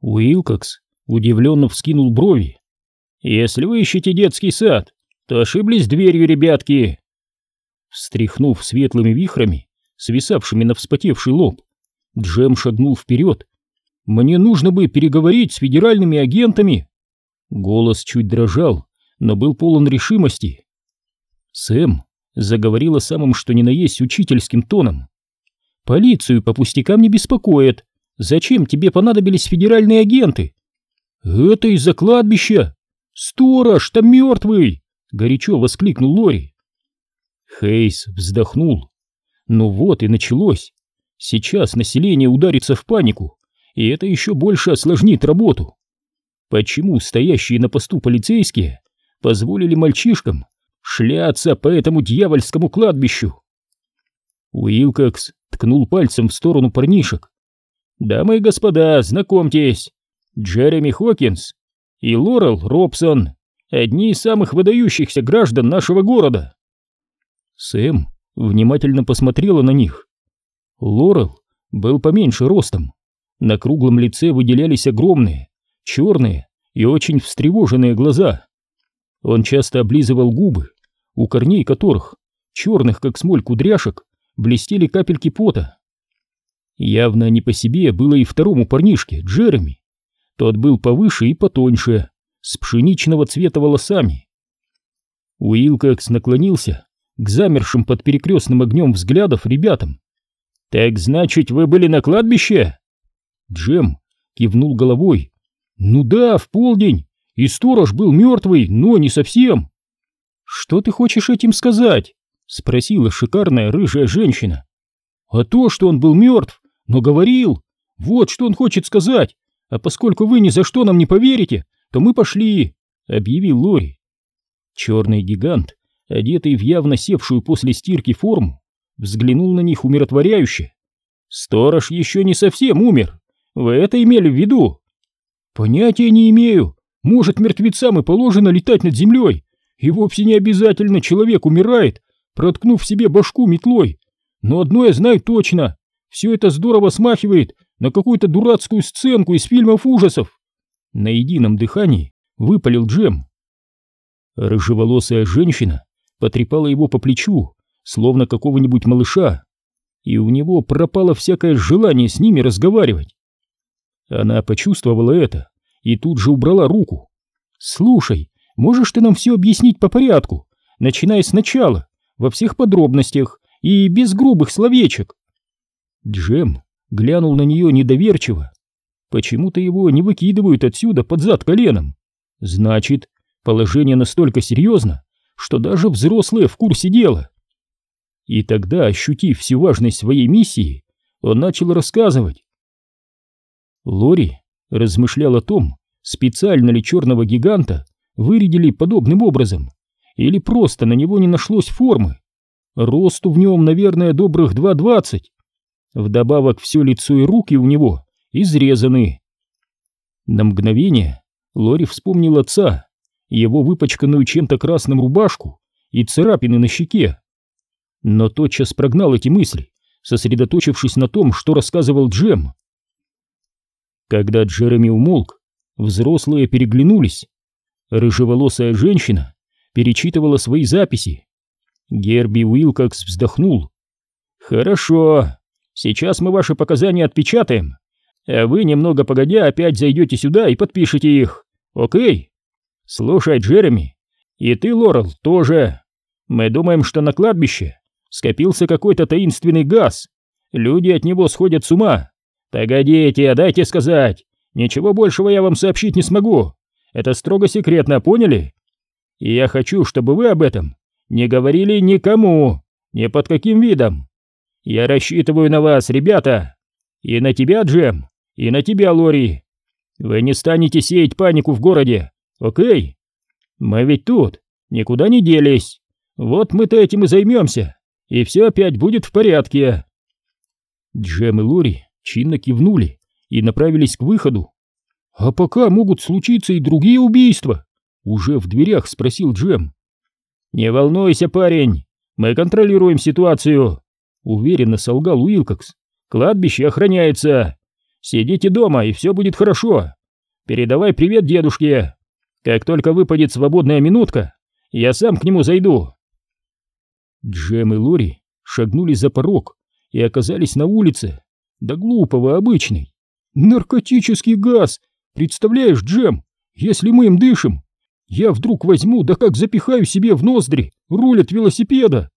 Уилкокс удивленно вскинул брови. «Если вы ищете детский сад, то ошиблись дверью, ребятки!» Встряхнув светлыми вихрами, свисавшими на вспотевший лоб, Джем шагнул вперед. «Мне нужно бы переговорить с федеральными агентами!» Голос чуть дрожал, но был полон решимости. Сэм заговорила самым что ни на есть учительским тоном. «Полицию по пустякам не беспокоит. Зачем тебе понадобились федеральные агенты?» «Это из-за кладбища! Сторож, там мертвый!» — горячо воскликнул Лори. Хейс вздохнул. Ну вот и началось. Сейчас население ударится в панику, и это еще больше осложнит работу. Почему стоящие на посту полицейские позволили мальчишкам шляться по этому дьявольскому кладбищу? Уилкокс ткнул пальцем в сторону парнишек. «Дамы и господа, знакомьтесь, Джереми Хокинс и Лорел Робсон, одни из самых выдающихся граждан нашего города». Сэм внимательно посмотрела на них. Лорел был поменьше ростом. На круглом лице выделялись огромные, черные и очень встревоженные глаза. Он часто облизывал губы, у корней которых, черных как смоль кудряшек, блестели капельки пота. Явно не по себе было и второму парнишке, Джереми. Тот был повыше и потоньше, с пшеничного цвета волосами. Уилкокс наклонился к замершим под перекрестным огнем взглядов ребятам. «Так значит, вы были на кладбище?» Джем кивнул головой. «Ну да, в полдень, и сторож был мертвый, но не совсем». «Что ты хочешь этим сказать?» — спросила шикарная рыжая женщина. «А то, что он был мертв, но говорил. Вот что он хочет сказать. А поскольку вы ни за что нам не поверите, то мы пошли», — объявил Лори. Черный гигант одетый в явно севшую после стирки форму, взглянул на них умиротворяюще. «Сторож еще не совсем умер. Вы это имели в виду?» «Понятия не имею. Может, мертвецам и положено летать над землей, и вовсе не обязательно человек умирает, проткнув себе башку метлой. Но одно я знаю точно. Все это здорово смахивает на какую-то дурацкую сценку из фильмов ужасов». На едином дыхании выпалил Джем. Рыжеволосая женщина потрепала его по плечу, словно какого-нибудь малыша, и у него пропало всякое желание с ними разговаривать. Она почувствовала это и тут же убрала руку. «Слушай, можешь ты нам все объяснить по порядку, начиная сначала, во всех подробностях и без грубых словечек?» Джем глянул на нее недоверчиво. Почему-то его не выкидывают отсюда под зад коленом. Значит, положение настолько серьезно, что даже взрослые в курсе дела. И тогда, ощутив всю важность своей миссии, он начал рассказывать. Лори размышлял о том, специально ли черного гиганта вырядили подобным образом, или просто на него не нашлось формы. Росту в нем, наверное, добрых 2,20. Вдобавок все лицо и руки у него изрезаны. На мгновение Лори вспомнил отца, его выпачканную чем-то красным рубашку и царапины на щеке. Но тотчас прогнал эти мысли, сосредоточившись на том, что рассказывал Джем. Когда Джереми умолк, взрослые переглянулись. Рыжеволосая женщина перечитывала свои записи. Герби Уилкокс вздохнул. «Хорошо, сейчас мы ваши показания отпечатаем, а вы немного погодя опять зайдете сюда и подпишете их, окей?» «Слушай, Джереми, и ты, Лорел, тоже. Мы думаем, что на кладбище скопился какой-то таинственный газ. Люди от него сходят с ума. Погодите, дайте сказать. Ничего большего я вам сообщить не смогу. Это строго секретно, поняли? И я хочу, чтобы вы об этом не говорили никому, ни под каким видом. Я рассчитываю на вас, ребята. И на тебя, Джем, и на тебя, Лори. Вы не станете сеять панику в городе, Окей? Мы ведь тут, никуда не делись. Вот мы-то этим и займемся, и все опять будет в порядке. Джем и Лори чинно кивнули и направились к выходу. А пока могут случиться и другие убийства, уже в дверях спросил Джем. Не волнуйся, парень, мы контролируем ситуацию, уверенно солгал Уилкокс. Кладбище охраняется. Сидите дома, и все будет хорошо. Передавай привет дедушке. Как только выпадет свободная минутка, я сам к нему зайду. Джем и Лори шагнули за порог и оказались на улице. Да глупого, обычный. Наркотический газ! Представляешь, Джем, если мы им дышим, я вдруг возьму, да как запихаю себе в ноздри руль от велосипеда.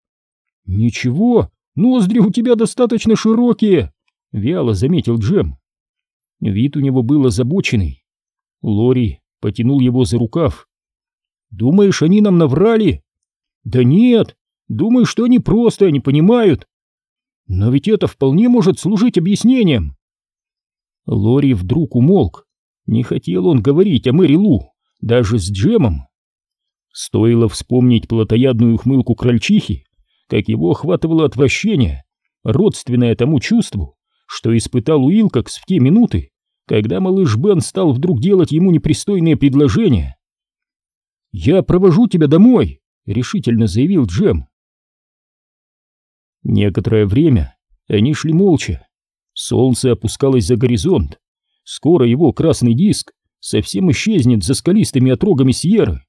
Ничего, ноздри у тебя достаточно широкие, вяло заметил Джем. Вид у него был озабоченный. Лори потянул его за рукав. «Думаешь, они нам наврали?» «Да нет, думаю, что они просто не понимают. Но ведь это вполне может служить объяснением». Лори вдруг умолк. Не хотел он говорить о Мэри Лу, даже с Джемом. Стоило вспомнить плотоядную ухмылку крольчихи, как его охватывало отвращение, родственное тому чувству, что испытал Уилкокс в те минуты, когда малыш Бен стал вдруг делать ему непристойные предложения. «Я провожу тебя домой», — решительно заявил Джем. Некоторое время они шли молча. Солнце опускалось за горизонт. Скоро его красный диск совсем исчезнет за скалистыми отрогами Сьерры.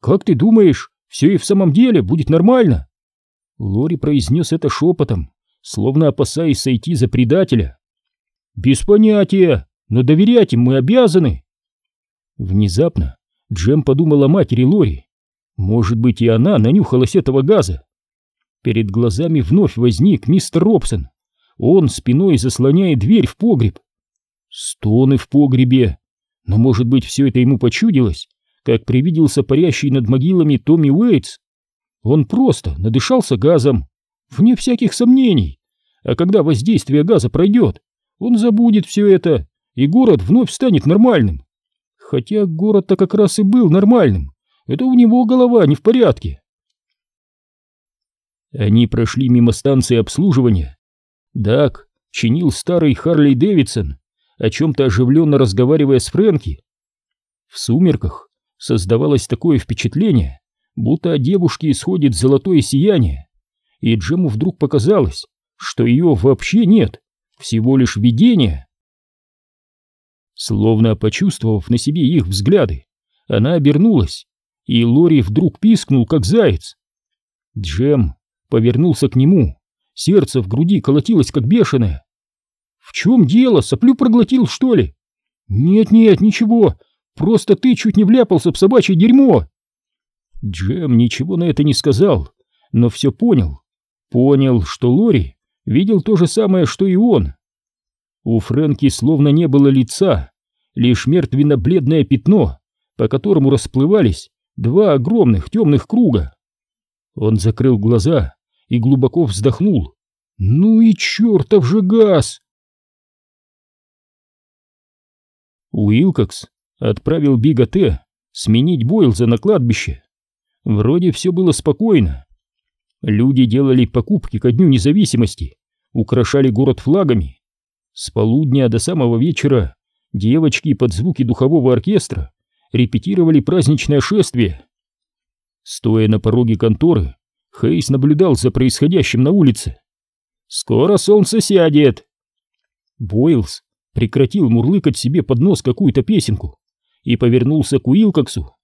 «Как ты думаешь, все и в самом деле будет нормально?» Лори произнес это шепотом, словно опасаясь сойти за предателя. «Без понятия, но доверять им мы обязаны!» Внезапно Джем подумал о матери Лори. Может быть, и она нанюхалась этого газа. Перед глазами вновь возник мистер Робсон. Он спиной заслоняет дверь в погреб. Стоны в погребе. Но, может быть, все это ему почудилось, как привиделся парящий над могилами Томми Уэйтс. Он просто надышался газом, вне всяких сомнений. А когда воздействие газа пройдет, он забудет все это, и город вновь станет нормальным. Хотя город-то как раз и был нормальным. Это у него голова не в порядке. Они прошли мимо станции обслуживания. Дак чинил старый Харли Дэвидсон, о чем-то оживленно разговаривая с Фрэнки. В сумерках создавалось такое впечатление, будто от девушки исходит золотое сияние, и Джему вдруг показалось, что ее вообще нет, всего лишь видение. Словно почувствовав на себе их взгляды, она обернулась, и Лори вдруг пискнул, как заяц. Джем повернулся к нему, сердце в груди колотилось, как бешеное. «В чем дело? Соплю проглотил, что ли?» «Нет-нет, ничего, просто ты чуть не вляпался в собачье дерьмо!» Джем ничего на это не сказал, но все понял. Понял, что Лори видел то же самое, что и он. У Фрэнки словно не было лица, лишь мертвенно-бледное пятно, по которому расплывались два огромных темных круга. Он закрыл глаза и глубоко вздохнул. «Ну и чертов же газ!» Уилкокс отправил Бига сменить Бойлза на кладбище. Вроде все было спокойно. Люди делали покупки ко Дню независимости, украшали город флагами. С полудня до самого вечера девочки под звуки духового оркестра репетировали праздничное шествие. Стоя на пороге конторы, Хейс наблюдал за происходящим на улице. «Скоро солнце сядет!» Бойлз прекратил мурлыкать себе под нос какую-то песенку и повернулся к Уилкоксу.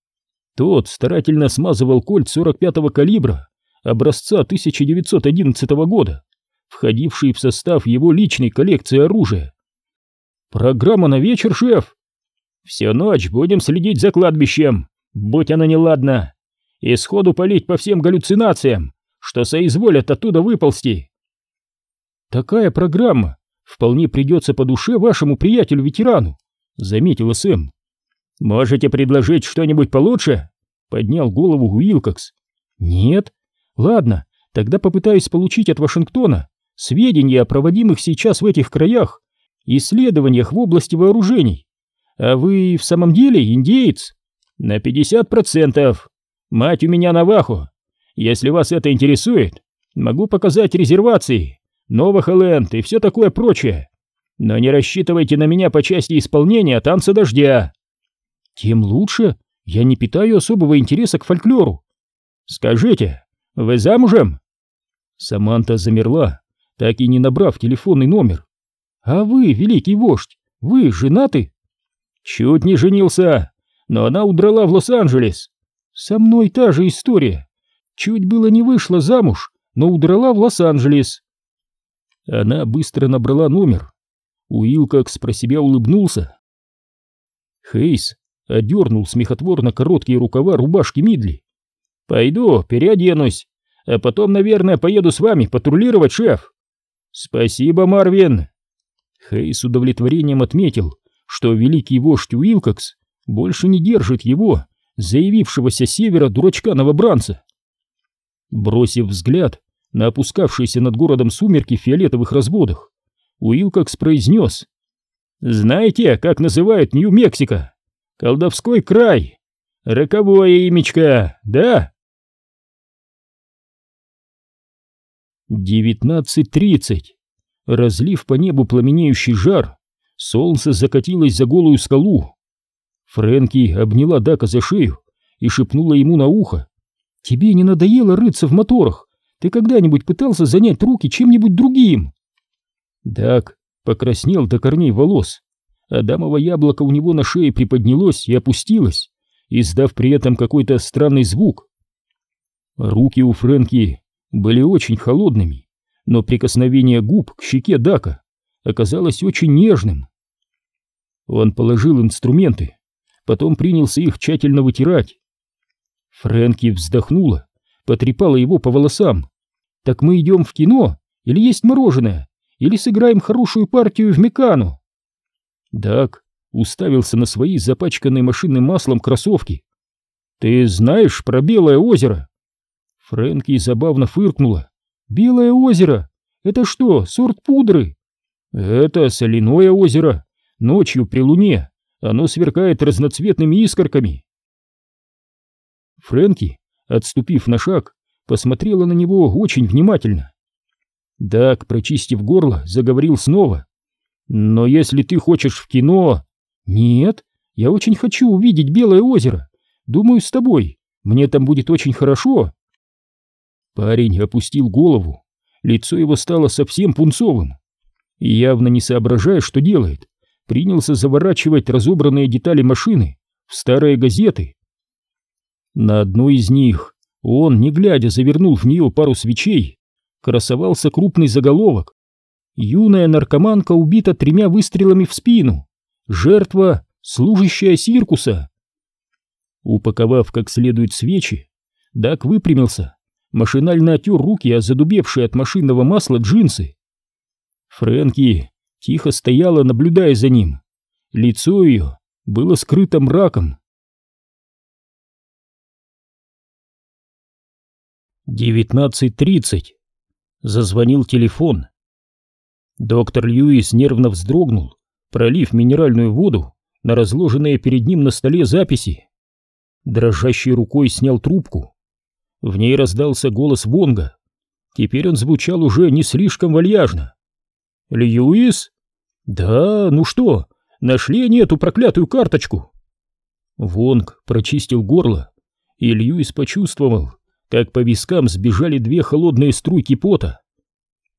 Тот старательно смазывал кольт 45-го калибра образца 1911 года, входивший в состав его личной коллекции оружия. «Программа на вечер, шеф!» «Всю ночь будем следить за кладбищем, будь оно неладно, и сходу палить по всем галлюцинациям, что соизволят оттуда выползти!» «Такая программа вполне придется по душе вашему приятелю-ветерану», — заметила Сэм. «Можете предложить что-нибудь получше?» — поднял голову Уилкокс. «Нет? Ладно, тогда попытаюсь получить от Вашингтона сведения о проводимых сейчас в этих краях исследованиях в области вооружений. А вы в самом деле индеец? На 50%. Мать у меня Навахо. Если вас это интересует, могу показать резервации, Новохолленд и все такое прочее. Но не рассчитывайте на меня по части исполнения танца дождя. Тем лучше. Я не питаю особого интереса к фольклору. Скажите, вы замужем? Саманта замерла, так и не набрав телефонный номер. А вы, великий вождь, вы женаты? Чуть не женился, но она удрала в Лос-Анджелес. Со мной та же история. Чуть было не вышла замуж, но удрала в Лос-Анджелес. Она быстро набрала номер. Уилкокс про себя улыбнулся. Хейс одернул смехотворно короткие рукава рубашки Мидли. «Пойду, переоденусь, а потом, наверное, поеду с вами патрулировать, шеф». «Спасибо, Марвин!» Хей с удовлетворением отметил, что великий вождь Уилкокс больше не держит его, заявившегося севера дурачка-новобранца. Бросив взгляд на опускавшиеся над городом сумерки в фиолетовых разводах, Уилкокс произнес «Знаете, как называют Нью-Мексико? Колдовской край! Роковое имечко, да?» 19.30. Разлив по небу пламенеющий жар, солнце закатилось за голую скалу. Фрэнки обняла Дака за шею и шепнула ему на ухо. «Тебе не надоело рыться в моторах? Ты когда-нибудь пытался занять руки чем-нибудь другим?» Дак покраснел до корней волос. Адамово яблоко у него на шее приподнялось и опустилось, издав при этом какой-то странный звук. Руки у Фрэнки были очень холодными, но прикосновение губ к щеке Дака оказалось очень нежным. Он положил инструменты, потом принялся их тщательно вытирать. Фрэнки вздохнула, потрепала его по волосам. «Так мы идем в кино? Или есть мороженое? Или сыграем хорошую партию в Мекану?» Дак уставился на свои запачканные машинным маслом кроссовки. «Ты знаешь про Белое озеро?» Фрэнки забавно фыркнула. «Белое озеро? Это что, сорт пудры?» «Это соляное озеро. Ночью при луне оно сверкает разноцветными искорками». Фрэнки, отступив на шаг, посмотрела на него очень внимательно. Дак, прочистив горло, заговорил снова. «Но если ты хочешь в кино...» «Нет, я очень хочу увидеть Белое озеро. Думаю, с тобой. Мне там будет очень хорошо». Парень опустил голову, лицо его стало совсем пунцовым. И явно не соображая, что делает, принялся заворачивать разобранные детали машины в старые газеты. На одной из них он, не глядя, завернул в нее пару свечей, красовался крупный заголовок. Юная наркоманка убита тремя выстрелами в спину. Жертва — служащая циркуса. Упаковав как следует свечи, Дак выпрямился машинально отер руки о задубевшие от машинного масла джинсы. Фрэнки тихо стояла, наблюдая за ним. Лицо ее было скрыто мраком. Девятнадцать тридцать. Зазвонил телефон. Доктор Льюис нервно вздрогнул, пролив минеральную воду на разложенные перед ним на столе записи. Дрожащей рукой снял трубку в ней раздался голос Вонга. Теперь он звучал уже не слишком вальяжно. «Льюис?» «Да, ну что, нашли они эту проклятую карточку?» Вонг прочистил горло, и Льюис почувствовал, как по вискам сбежали две холодные струйки пота.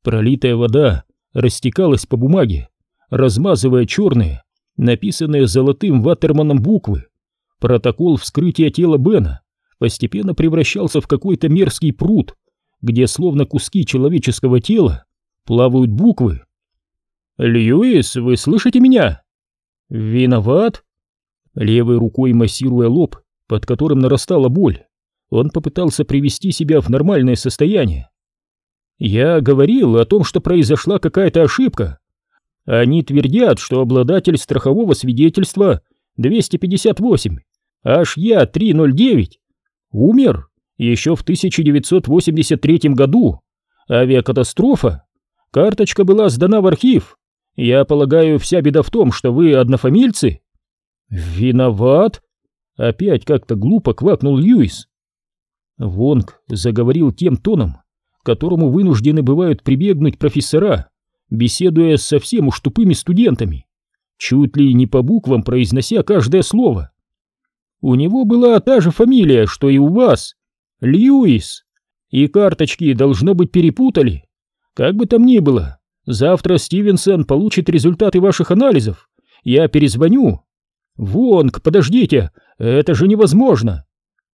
Пролитая вода растекалась по бумаге, размазывая черные, написанные золотым ватерманом буквы. Протокол вскрытия тела Бена постепенно превращался в какой-то мерзкий пруд, где словно куски человеческого тела плавают буквы. «Льюис, вы слышите меня?» «Виноват?» Левой рукой массируя лоб, под которым нарастала боль, он попытался привести себя в нормальное состояние. «Я говорил о том, что произошла какая-то ошибка. Они твердят, что обладатель страхового свидетельства 258, аж я 309, Умер еще в 1983 году. Авиакатастрофа. Карточка была сдана в архив. Я полагаю, вся беда в том, что вы однофамильцы. Виноват? Опять как-то глупо квакнул Льюис. Вонг заговорил тем тоном, которому вынуждены бывают прибегнуть профессора, беседуя с совсем уж тупыми студентами, чуть ли не по буквам произнося каждое слово. У него была та же фамилия, что и у вас. Льюис. И карточки, должно быть, перепутали. Как бы там ни было, Завтра Стивенсон получит результаты ваших анализов. Я перезвоню. Вонг, подождите, это же невозможно.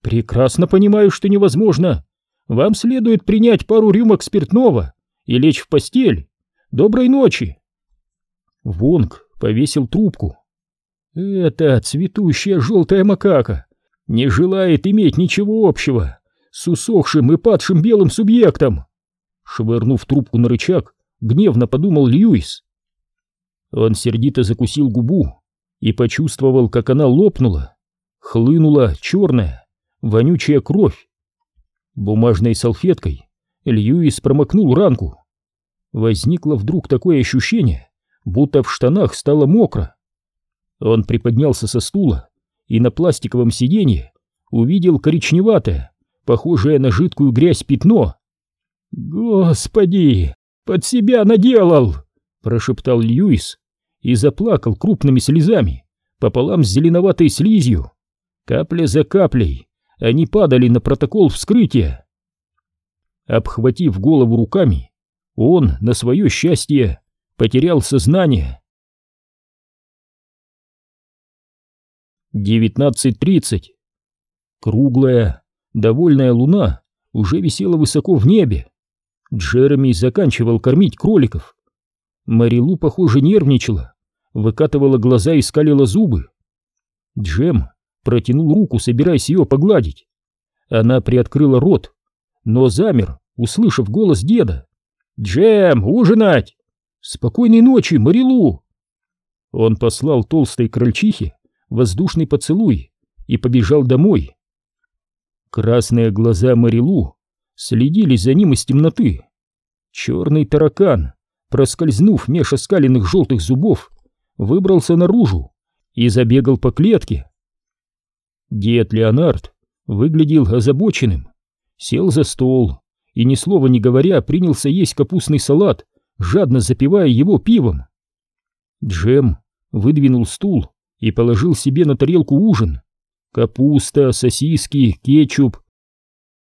Прекрасно понимаю, что невозможно. Вам следует принять пару рюмок спиртного и лечь в постель. Доброй ночи. Вонг повесил трубку. Эта цветущая желтая макака не желает иметь ничего общего с усохшим и падшим белым субъектом. Швырнув трубку на рычаг, гневно подумал Льюис. Он сердито закусил губу и почувствовал, как она лопнула. Хлынула черная, вонючая кровь. Бумажной салфеткой Льюис промокнул ранку. Возникло вдруг такое ощущение, будто в штанах стало мокро. Он приподнялся со стула и на пластиковом сиденье увидел коричневатое, похожее на жидкую грязь пятно. «Господи, под себя наделал!» — прошептал Льюис и заплакал крупными слезами пополам с зеленоватой слизью. Капля за каплей они падали на протокол вскрытия. Обхватив голову руками, он, на свое счастье, потерял сознание. 19.30. Круглая, довольная луна уже висела высоко в небе. Джереми заканчивал кормить кроликов. Марилу, похоже, нервничала, выкатывала глаза и скалила зубы. Джем протянул руку, собираясь ее погладить. Она приоткрыла рот, но замер, услышав голос деда. «Джем, ужинать!» «Спокойной ночи, Марилу!» Он послал толстой крольчихе воздушный поцелуй и побежал домой. Красные глаза Марилу следили за ним из темноты. Черный таракан, проскользнув меж оскаленных желтых зубов, выбрался наружу и забегал по клетке. Дед Леонард выглядел озабоченным, сел за стол и, ни слова не говоря, принялся есть капустный салат, жадно запивая его пивом. Джем выдвинул стул и положил себе на тарелку ужин. Капуста, сосиски, кетчуп.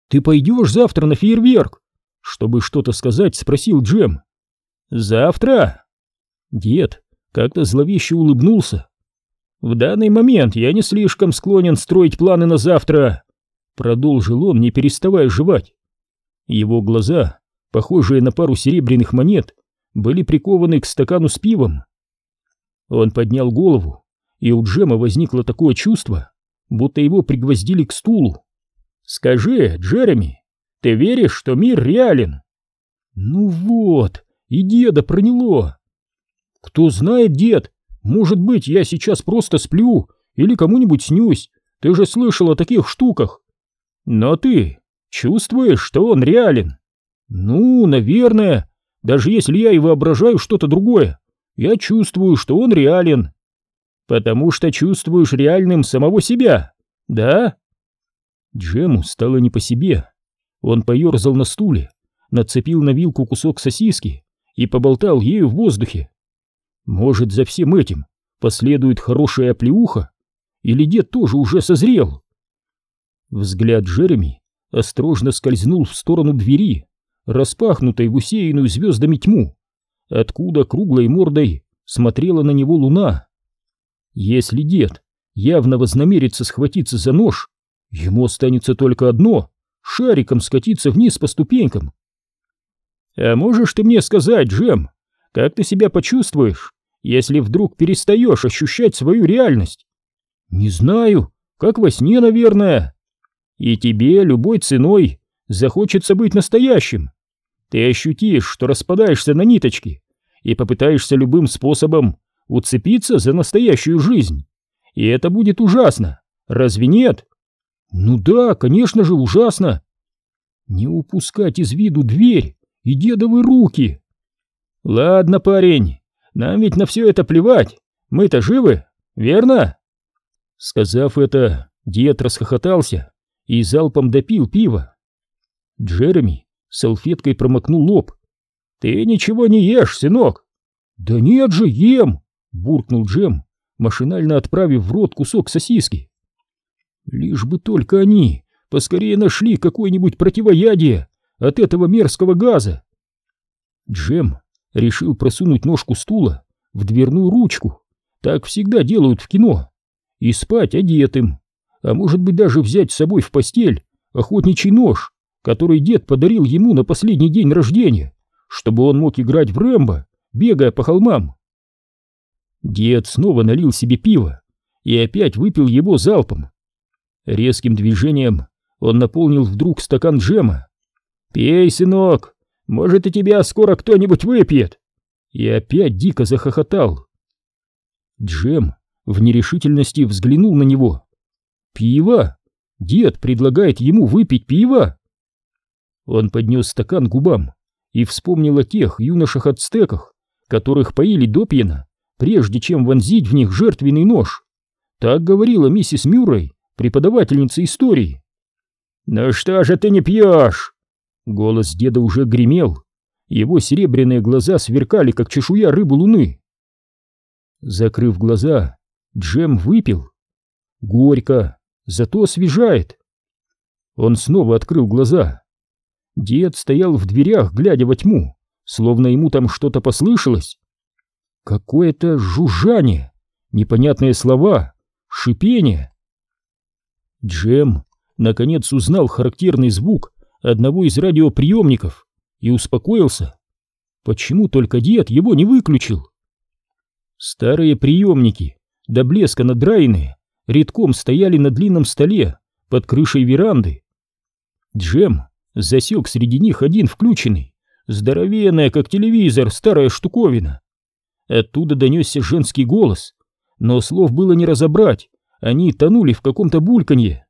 «Ты пойдешь завтра на фейерверк?» Чтобы что-то сказать, спросил Джем. «Завтра?» Дед как-то зловеще улыбнулся. «В данный момент я не слишком склонен строить планы на завтра», продолжил он, не переставая жевать. Его глаза, похожие на пару серебряных монет, были прикованы к стакану с пивом. Он поднял голову, и у Джема возникло такое чувство, будто его пригвоздили к стулу. «Скажи, Джереми, ты веришь, что мир реален?» «Ну вот, и деда проняло!» «Кто знает, дед, может быть, я сейчас просто сплю или кому-нибудь снюсь, ты же слышал о таких штуках!» «Но ты чувствуешь, что он реален?» «Ну, наверное, даже если я и воображаю что-то другое, я чувствую, что он реален. Потому что чувствуешь реальным самого себя, да? Джему стало не по себе. Он поерзал на стуле, нацепил на вилку кусок сосиски и поболтал ею в воздухе. Может, за всем этим последует хорошая оплеуха? Или дед тоже уже созрел? Взгляд Джереми осторожно скользнул в сторону двери, распахнутой в усеянную звездами тьму, откуда круглой мордой смотрела на него луна. Если дед явно вознамерится схватиться за нож, ему останется только одно — шариком скатиться вниз по ступенькам. «А можешь ты мне сказать, Джем, как ты себя почувствуешь, если вдруг перестаешь ощущать свою реальность?» «Не знаю, как во сне, наверное. И тебе любой ценой захочется быть настоящим. Ты ощутишь, что распадаешься на ниточки и попытаешься любым способом уцепиться за настоящую жизнь. И это будет ужасно. Разве нет? Ну да, конечно же, ужасно. Не упускать из виду дверь и дедовы руки. Ладно, парень, нам ведь на все это плевать. Мы-то живы, верно? Сказав это, дед расхохотался и залпом допил пиво. Джереми салфеткой промокнул лоб. «Ты ничего не ешь, сынок!» «Да нет же, ем!» буркнул Джем, машинально отправив в рот кусок сосиски. Лишь бы только они поскорее нашли какое-нибудь противоядие от этого мерзкого газа. Джем решил просунуть ножку стула в дверную ручку. Так всегда делают в кино. И спать одетым. А может быть даже взять с собой в постель охотничий нож, который дед подарил ему на последний день рождения, чтобы он мог играть в Рэмбо, бегая по холмам. Дед снова налил себе пиво и опять выпил его залпом. Резким движением он наполнил вдруг стакан джема. «Пей, сынок, может и тебя скоро кто-нибудь выпьет!» И опять дико захохотал. Джем в нерешительности взглянул на него. «Пиво? Дед предлагает ему выпить пиво?» Он поднес стакан к губам и вспомнил о тех юношах-ацтеках, которых поили до пьяна, прежде чем вонзить в них жертвенный нож. Так говорила миссис Мюррей, преподавательница истории. «Ну что же ты не пьешь?» Голос деда уже гремел, его серебряные глаза сверкали, как чешуя рыбы луны. Закрыв глаза, Джем выпил. Горько, зато освежает. Он снова открыл глаза. Дед стоял в дверях, глядя во тьму, словно ему там что-то послышалось. Какое-то жужжание, непонятные слова, шипение. Джем наконец узнал характерный звук одного из радиоприемников и успокоился. Почему только дед его не выключил? Старые приемники, до блеска надраенные, редком стояли на длинном столе под крышей веранды. Джем засек среди них один включенный, здоровенная, как телевизор, старая штуковина. Оттуда донесся женский голос, но слов было не разобрать, они тонули в каком-то бульканье.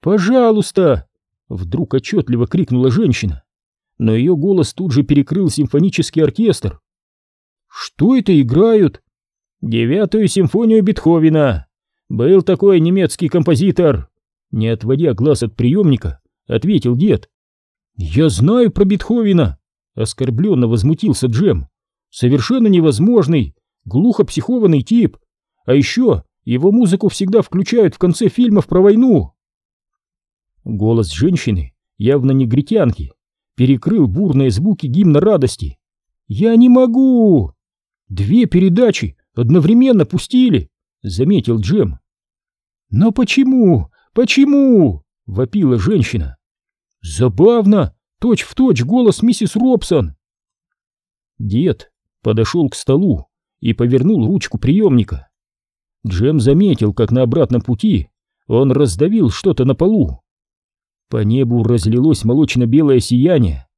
«Пожалуйста!» — вдруг отчетливо крикнула женщина, но ее голос тут же перекрыл симфонический оркестр. «Что это играют?» «Девятую симфонию Бетховена! Был такой немецкий композитор!» Не отводя глаз от приемника, ответил дед. «Я знаю про Бетховена!» Оскорбленно возмутился Джем. «Совершенно невозможный, глухо психованный тип. А еще его музыку всегда включают в конце фильмов про войну!» Голос женщины, явно негритянки, перекрыл бурные звуки гимна радости. «Я не могу!» «Две передачи одновременно пустили!» — заметил Джем. «Но почему? Почему?» — вопила женщина. «Забавно! Точь в точь голос миссис Робсон!» Дед подошел к столу и повернул ручку приемника. Джем заметил, как на обратном пути он раздавил что-то на полу. По небу разлилось молочно-белое сияние.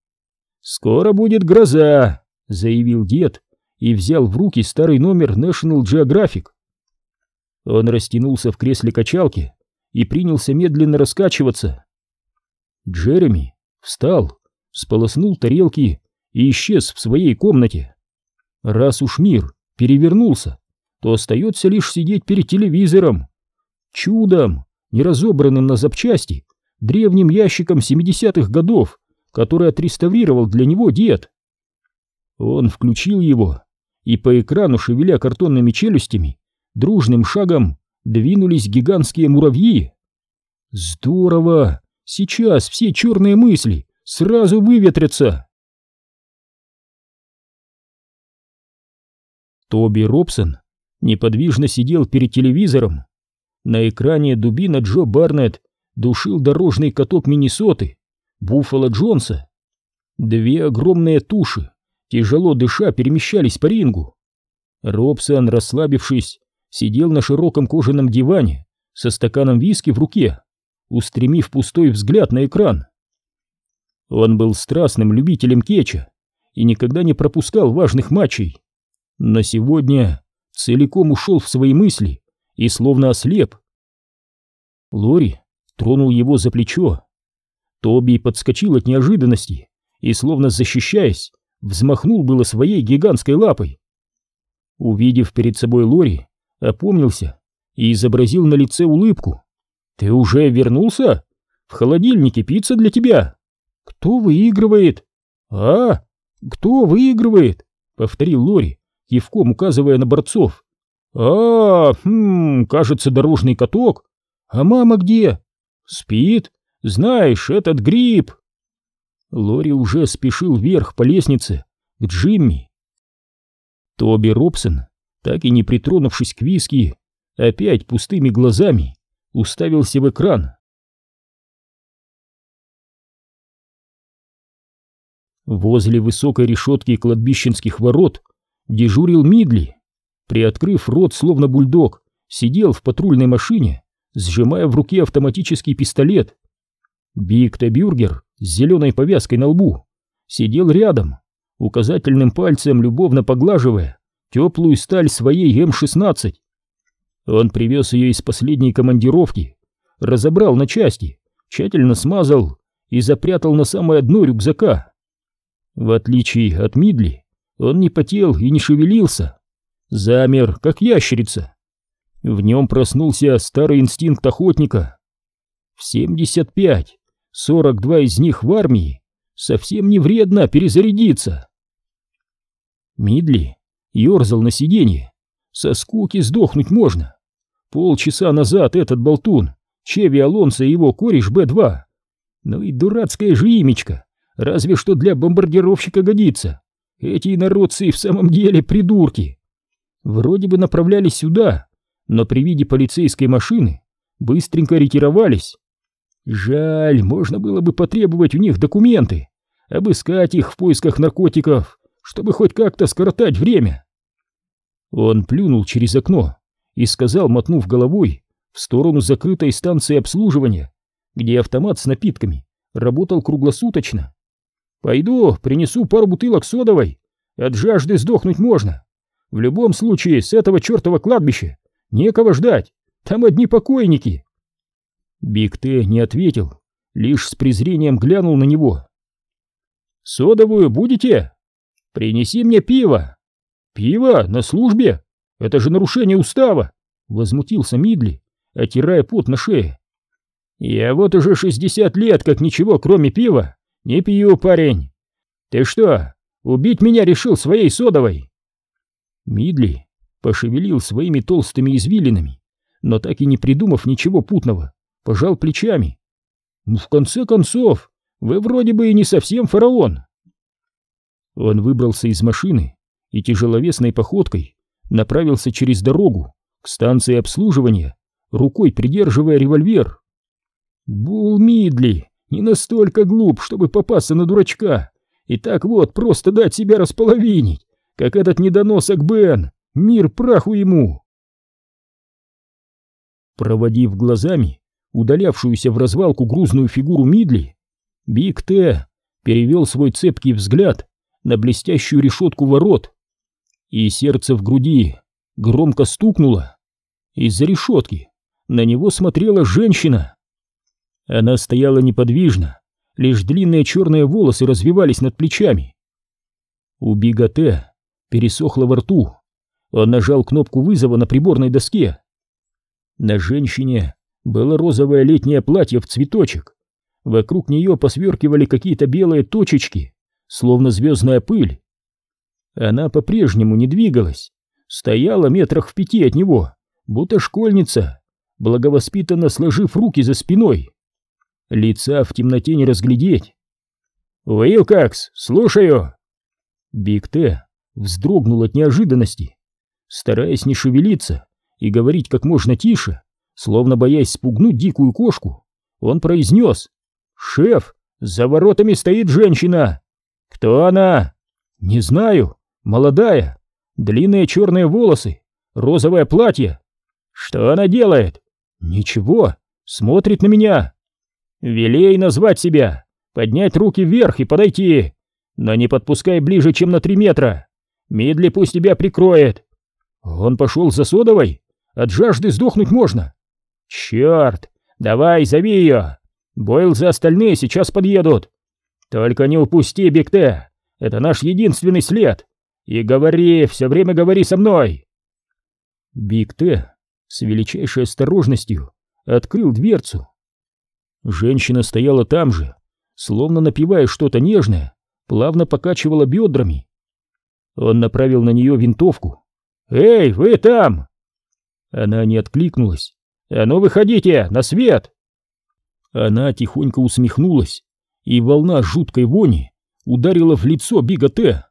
«Скоро будет гроза», — заявил дед и взял в руки старый номер National Geographic. Он растянулся в кресле качалки и принялся медленно раскачиваться. Джереми встал, сполоснул тарелки и исчез в своей комнате. Раз уж мир перевернулся, то остается лишь сидеть перед телевизором. Чудом, не разобранным на запчасти, древним ящиком 70-х годов, который отреставрировал для него дед. Он включил его, и по экрану, шевеля картонными челюстями, дружным шагом двинулись гигантские муравьи. Здорово! Сейчас все черные мысли сразу выветрятся. Тоби Робсон неподвижно сидел перед телевизором. На экране дубина Джо Барнетт душил дорожный каток Миннесоты, Буффало Джонса. Две огромные туши, тяжело дыша, перемещались по рингу. Робсон, расслабившись, сидел на широком кожаном диване со стаканом виски в руке, устремив пустой взгляд на экран. Он был страстным любителем кетча и никогда не пропускал важных матчей. Но сегодня целиком ушел в свои мысли и словно ослеп. Лори тронул его за плечо. Тоби подскочил от неожиданности и, словно защищаясь, взмахнул было своей гигантской лапой. Увидев перед собой Лори, опомнился и изобразил на лице улыбку. «Ты уже вернулся? В холодильнике пицца для тебя. Кто выигрывает?» «А? Кто выигрывает?» — повторил Лори, кивком указывая на борцов. «А, хм, кажется, дорожный каток. А мама где?» Спит? Знаешь, этот гриб. Лори уже спешил вверх по лестнице к Джимми. Тоби Робсон, так и не притронувшись к виски, опять пустыми глазами уставился в экран. Возле высокой решетки кладбищенских ворот дежурил Мидли. Приоткрыв рот, словно бульдог, сидел в патрульной машине, сжимая в руке автоматический пистолет. Бигта Бюргер с зеленой повязкой на лбу сидел рядом, указательным пальцем любовно поглаживая теплую сталь своей М-16. Он привез ее из последней командировки, разобрал на части, тщательно смазал и запрятал на самое дно рюкзака. В отличие от Мидли, он не потел и не шевелился, замер, как ящерица. В нем проснулся старый инстинкт охотника. В 75, 42 из них в армии, совсем не вредно перезарядиться. Мидли ерзал на сиденье. Со скуки сдохнуть можно. Полчаса назад этот болтун, Чеви Алонсо и его кореш Б-2. Ну и дурацкое же имечко, разве что для бомбардировщика годится. Эти инородцы в самом деле придурки. Вроде бы направлялись сюда, но при виде полицейской машины быстренько ретировались. Жаль, можно было бы потребовать у них документы, обыскать их в поисках наркотиков, чтобы хоть как-то скоротать время. Он плюнул через окно и сказал, мотнув головой, в сторону закрытой станции обслуживания, где автомат с напитками работал круглосуточно. «Пойду, принесу пару бутылок содовой, от жажды сдохнуть можно. В любом случае, с этого чертова кладбища некого ждать, там одни покойники». Биг Т не ответил, лишь с презрением глянул на него. «Содовую будете? Принеси мне пиво!» «Пиво? На службе? Это же нарушение устава!» — возмутился Мидли, отирая пот на шее. «Я вот уже шестьдесят лет, как ничего, кроме пива, не пью, парень. Ты что, убить меня решил своей содовой?» Мидли пошевелил своими толстыми извилинами, но так и не придумав ничего путного, пожал плечами. «Ну, в конце концов, вы вроде бы и не совсем фараон». Он выбрался из машины и тяжеловесной походкой направился через дорогу к станции обслуживания, рукой придерживая револьвер. Бул Мидли не настолько глуп, чтобы попасться на дурачка, и так вот просто дать себя располовинить, как этот недоносок Бен, мир праху ему. Проводив глазами удалявшуюся в развалку грузную фигуру Мидли, Биг Т перевел свой цепкий взгляд на блестящую решетку ворот, и сердце в груди громко стукнуло. Из-за решетки на него смотрела женщина. Она стояла неподвижно, лишь длинные черные волосы развивались над плечами. У Бига Т пересохло во рту. Он нажал кнопку вызова на приборной доске. На женщине было розовое летнее платье в цветочек. Вокруг нее посверкивали какие-то белые точечки, словно звездная пыль. Она по-прежнему не двигалась, стояла метрах в пяти от него, будто школьница, благовоспитанно сложив руки за спиной. Лица в темноте не разглядеть. «Уилкакс, слушаю!» Биг Т вздрогнул от неожиданности. Стараясь не шевелиться и говорить как можно тише, словно боясь спугнуть дикую кошку, он произнес «Шеф, за воротами стоит женщина!» «Кто она?» «Не знаю. Молодая. Длинные черные волосы. Розовое платье. Что она делает?» «Ничего. Смотрит на меня». «Велей назвать себя. Поднять руки вверх и подойти. Но не подпускай ближе, чем на три метра. Мидли пусть тебя прикроет». «Он пошел за содовой? От жажды сдохнуть можно». «Черт! Давай, зови ее! Бойл за остальные сейчас подъедут!» «Только не упусти, Бигте! Это наш единственный след! И говори, все время говори со мной!» Бигте с величайшей осторожностью открыл дверцу. Женщина стояла там же, словно напивая что-то нежное, плавно покачивала бедрами. Он направил на нее винтовку. «Эй, вы там!» Она не откликнулась. «А ну выходите, на свет!» Она тихонько усмехнулась, и волна жуткой вони ударила в лицо Бига Т.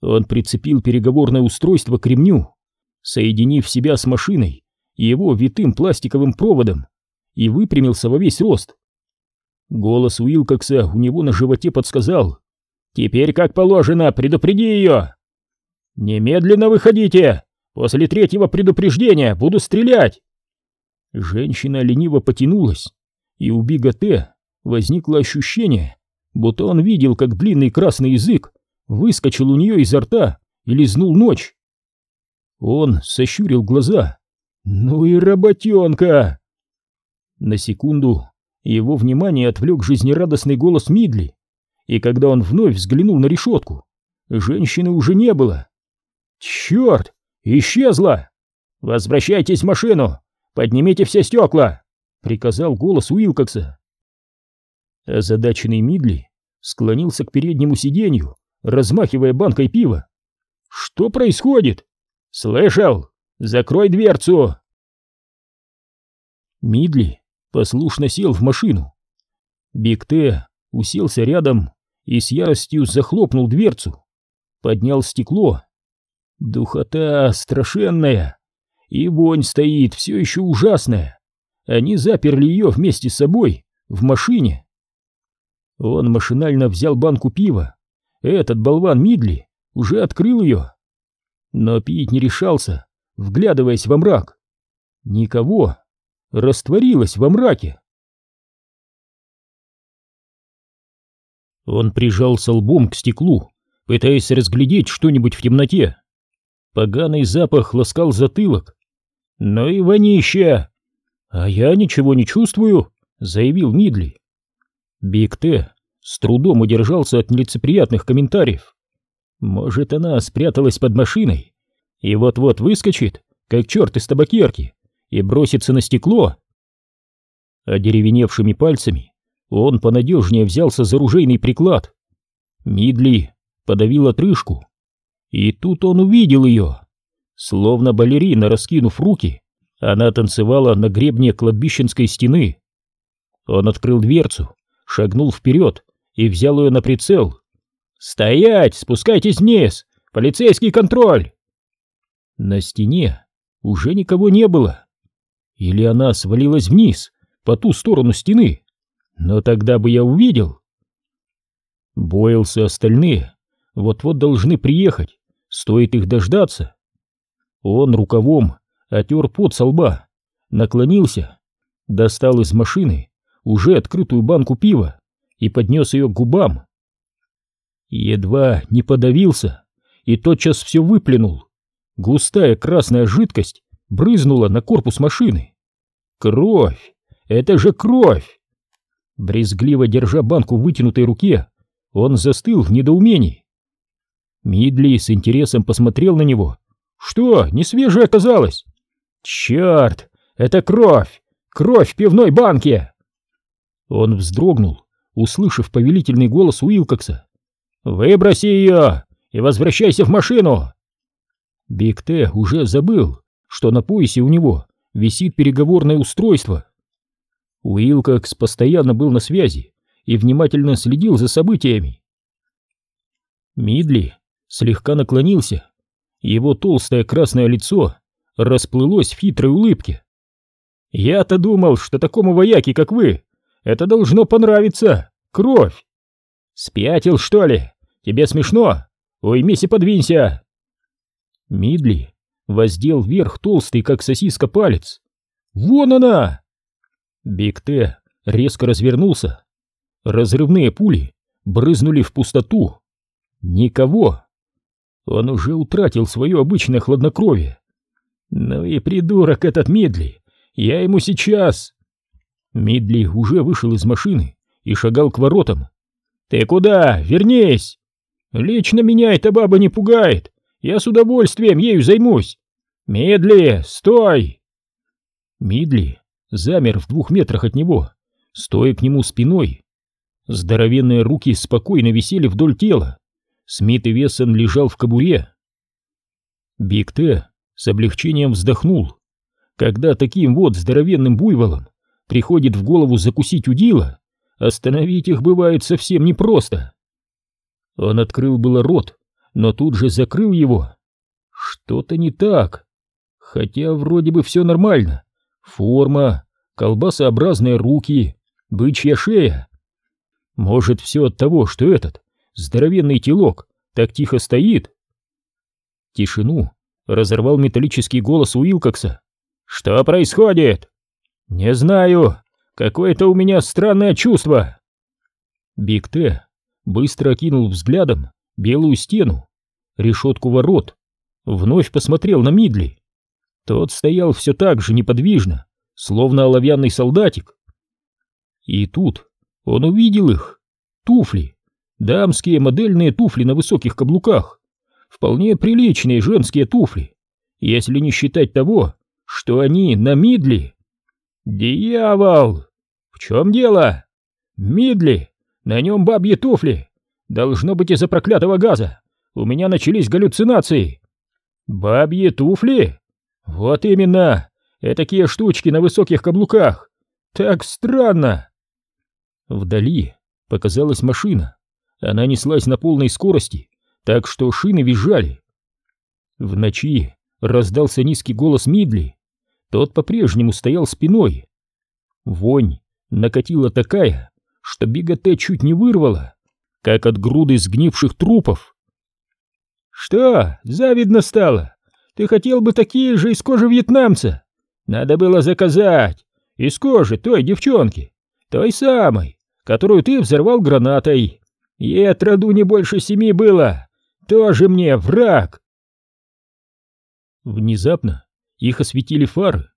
Он прицепил переговорное устройство к ремню, соединив себя с машиной и его витым пластиковым проводом, и выпрямился во весь рост. Голос Уилкокса у него на животе подсказал. «Теперь, как положено, предупреди ее!» «Немедленно выходите! После третьего предупреждения буду стрелять!» Женщина лениво потянулась, и у Бига Т возникло ощущение, будто он видел, как длинный красный язык выскочил у нее изо рта и лизнул ночь. Он сощурил глаза. «Ну и работенка!» На секунду его внимание отвлек жизнерадостный голос Мидли, и когда он вновь взглянул на решетку, женщины уже не было. «Черт! Исчезла! Возвращайтесь в машину! Поднимите все стекла!» — приказал голос Уилкокса. Озадаченный Мидли склонился к переднему сиденью, размахивая банкой пива. «Что происходит?» «Слышал? Закрой дверцу!» Мидли послушно сел в машину. Биг Т уселся рядом и с яростью захлопнул дверцу. Поднял стекло. Духота страшенная. И вонь стоит все еще ужасная. Они заперли ее вместе с собой в машине. Он машинально взял банку пива. Этот болван Мидли уже открыл ее. Но пить не решался, вглядываясь во мрак. Никого. Растворилась во мраке. Он прижался лбом к стеклу, пытаясь разглядеть что-нибудь в темноте. Поганый запах ласкал затылок. «Ну и вонище!» «А я ничего не чувствую», — заявил Мидли. Биг Т с трудом удержался от нелицеприятных комментариев. Может, она спряталась под машиной и вот-вот выскочит, как черт из табакерки, и бросится на стекло? Одеревеневшими пальцами он понадежнее взялся за ружейный приклад. Мидли подавил отрыжку, и тут он увидел ее. Словно балерина, раскинув руки, она танцевала на гребне кладбищенской стены. Он открыл дверцу, шагнул вперед и взял ее на прицел. «Стоять! Спускайтесь вниз! Полицейский контроль!» На стене уже никого не было. Или она свалилась вниз, по ту сторону стены. Но тогда бы я увидел. Бойлс и остальные вот-вот должны приехать, стоит их дождаться. Он рукавом отер пот со лба, наклонился, достал из машины уже открытую банку пива и поднес ее к губам. Едва не подавился и тотчас все выплюнул. Густая красная жидкость брызнула на корпус машины. Кровь! Это же кровь! Брезгливо держа банку в вытянутой руке, он застыл в недоумении. Мидли с интересом посмотрел на него. «Что, не свежая оказалась?» «Черт! Это кровь! Кровь в пивной банке!» Он вздрогнул, услышав повелительный голос Уилкокса. «Выброси ее и возвращайся в машину!» Биг Т уже забыл, что на поясе у него висит переговорное устройство. Уилкокс постоянно был на связи и внимательно следил за событиями. Мидли слегка наклонился, его толстое красное лицо расплылось в хитрой улыбке. «Я-то думал, что такому вояке, как вы, это должно понравиться! Кровь!» «Спятил, что ли? Тебе смешно? Уймись и подвинься!» Мидли воздел вверх толстый, как сосиска, палец. «Вон она!» Биг Т резко развернулся. Разрывные пули брызнули в пустоту. Никого. Он уже утратил свое обычное хладнокровие. Ну и придурок этот Мидли. Я ему сейчас... Мидли уже вышел из машины и шагал к воротам. «Ты куда? Вернись!» «Лично меня эта баба не пугает. Я с удовольствием ею займусь. Мидли, стой!» Мидли замер в двух метрах от него, стоя к нему спиной. Здоровенные руки спокойно висели вдоль тела. Смит и Вессон лежал в кобуре. Биг Т с облегчением вздохнул. Когда таким вот здоровенным буйволом приходит в голову закусить удила, остановить их бывает совсем непросто. Он открыл было рот, но тут же закрыл его. Что-то не так. Хотя вроде бы все нормально. Форма, колбасообразные руки, бычья шея. Может, все от того, что этот здоровенный телок так тихо стоит? Тишину разорвал металлический голос Уилкокса. «Что происходит?» «Не знаю. Какое-то у меня странное чувство». Биг Т быстро окинул взглядом белую стену, решетку ворот, вновь посмотрел на Мидли. Тот стоял все так же неподвижно, словно оловянный солдатик. И тут он увидел их. Туфли. Дамские модельные туфли на высоких каблуках. Вполне приличные женские туфли. Если не считать того, что они на Мидли. Дьявол! В чем дело? Мидли! На нем бабьи туфли! Должно быть из-за проклятого газа. У меня начались галлюцинации. Бабьи туфли? Вот именно! Этакие штучки на высоких каблуках. Так странно. Вдали показалась машина. Она неслась на полной скорости, так что шины визжали. В ночи раздался низкий голос Мидли. Тот по-прежнему стоял спиной. Вонь накатила такая, что Бигате чуть не вырвала, как от груды сгнивших трупов. «Что, завидно стало? Ты хотел бы такие же из кожи вьетнамца? Надо было заказать. Из кожи той девчонки, той самой, которую ты взорвал гранатой. Ей от роду не больше семи было. Тоже мне враг. Внезапно их осветили фары.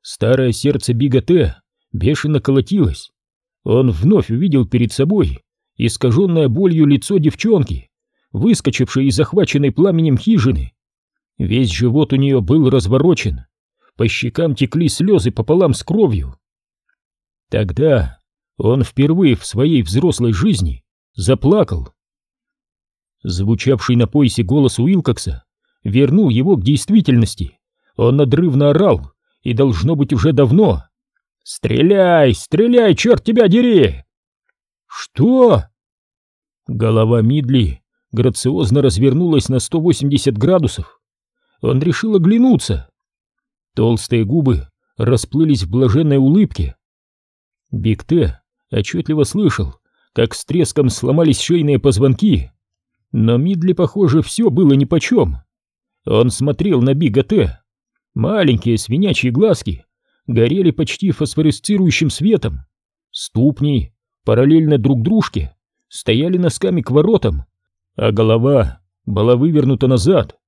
Старое сердце Бига бешено колотилось. Он вновь увидел перед собой искаженное болью лицо девчонки, выскочившей из захваченной пламенем хижины. Весь живот у нее был разворочен, по щекам текли слезы пополам с кровью. Тогда он впервые в своей взрослой жизни заплакал. Звучавший на поясе голос Уилкокса вернул его к действительности. Он надрывно орал, и должно быть уже давно. «Стреляй, стреляй, черт тебя дери!» «Что?» Голова Мидли грациозно развернулась на 180 градусов. Он решил оглянуться. Толстые губы расплылись в блаженной улыбке. Биг Т отчетливо слышал, как с треском сломались шейные позвонки. Но Мидли, похоже, все было нипочем. Он смотрел на Бига Т. Маленькие свинячьи глазки горели почти фосфоресцирующим светом. Ступни, параллельно друг дружке, стояли носками к воротам, а голова была вывернута назад.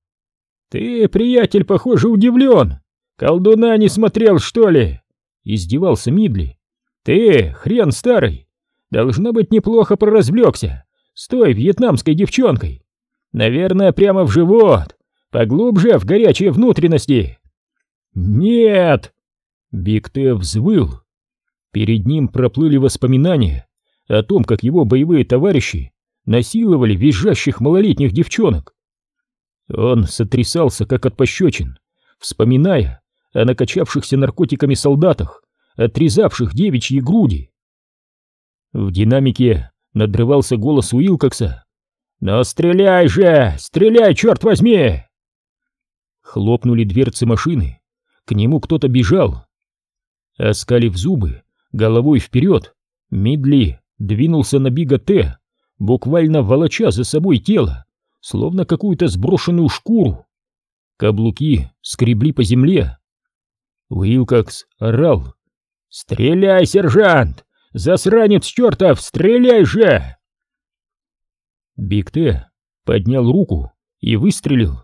«Ты, приятель, похоже, удивлен. Колдуна не смотрел, что ли?» — издевался Мидли. «Ты, хрен старый, должно быть неплохо проразвлекся с той вьетнамской девчонкой. Наверное, прямо в живот, поглубже в горячие внутренности». «Нет!» Биг Т взвыл. Перед ним проплыли воспоминания о том, как его боевые товарищи насиловали визжащих малолетних девчонок. Он сотрясался, как от пощечин, вспоминая о накачавшихся наркотиками солдатах, отрезавших девичьи груди. В динамике надрывался голос Уилкокса. «Но стреляй же! Стреляй, черт возьми!» Хлопнули дверцы машины. К нему кто-то бежал. Оскалив зубы, головой вперед, Мидли двинулся на Бига Т, буквально волоча за собой тело, словно какую-то сброшенную шкуру. Каблуки скребли по земле. Уилкокс орал. «Стреляй, сержант! Засранец чертов, стреляй же!» Биг Т поднял руку и выстрелил.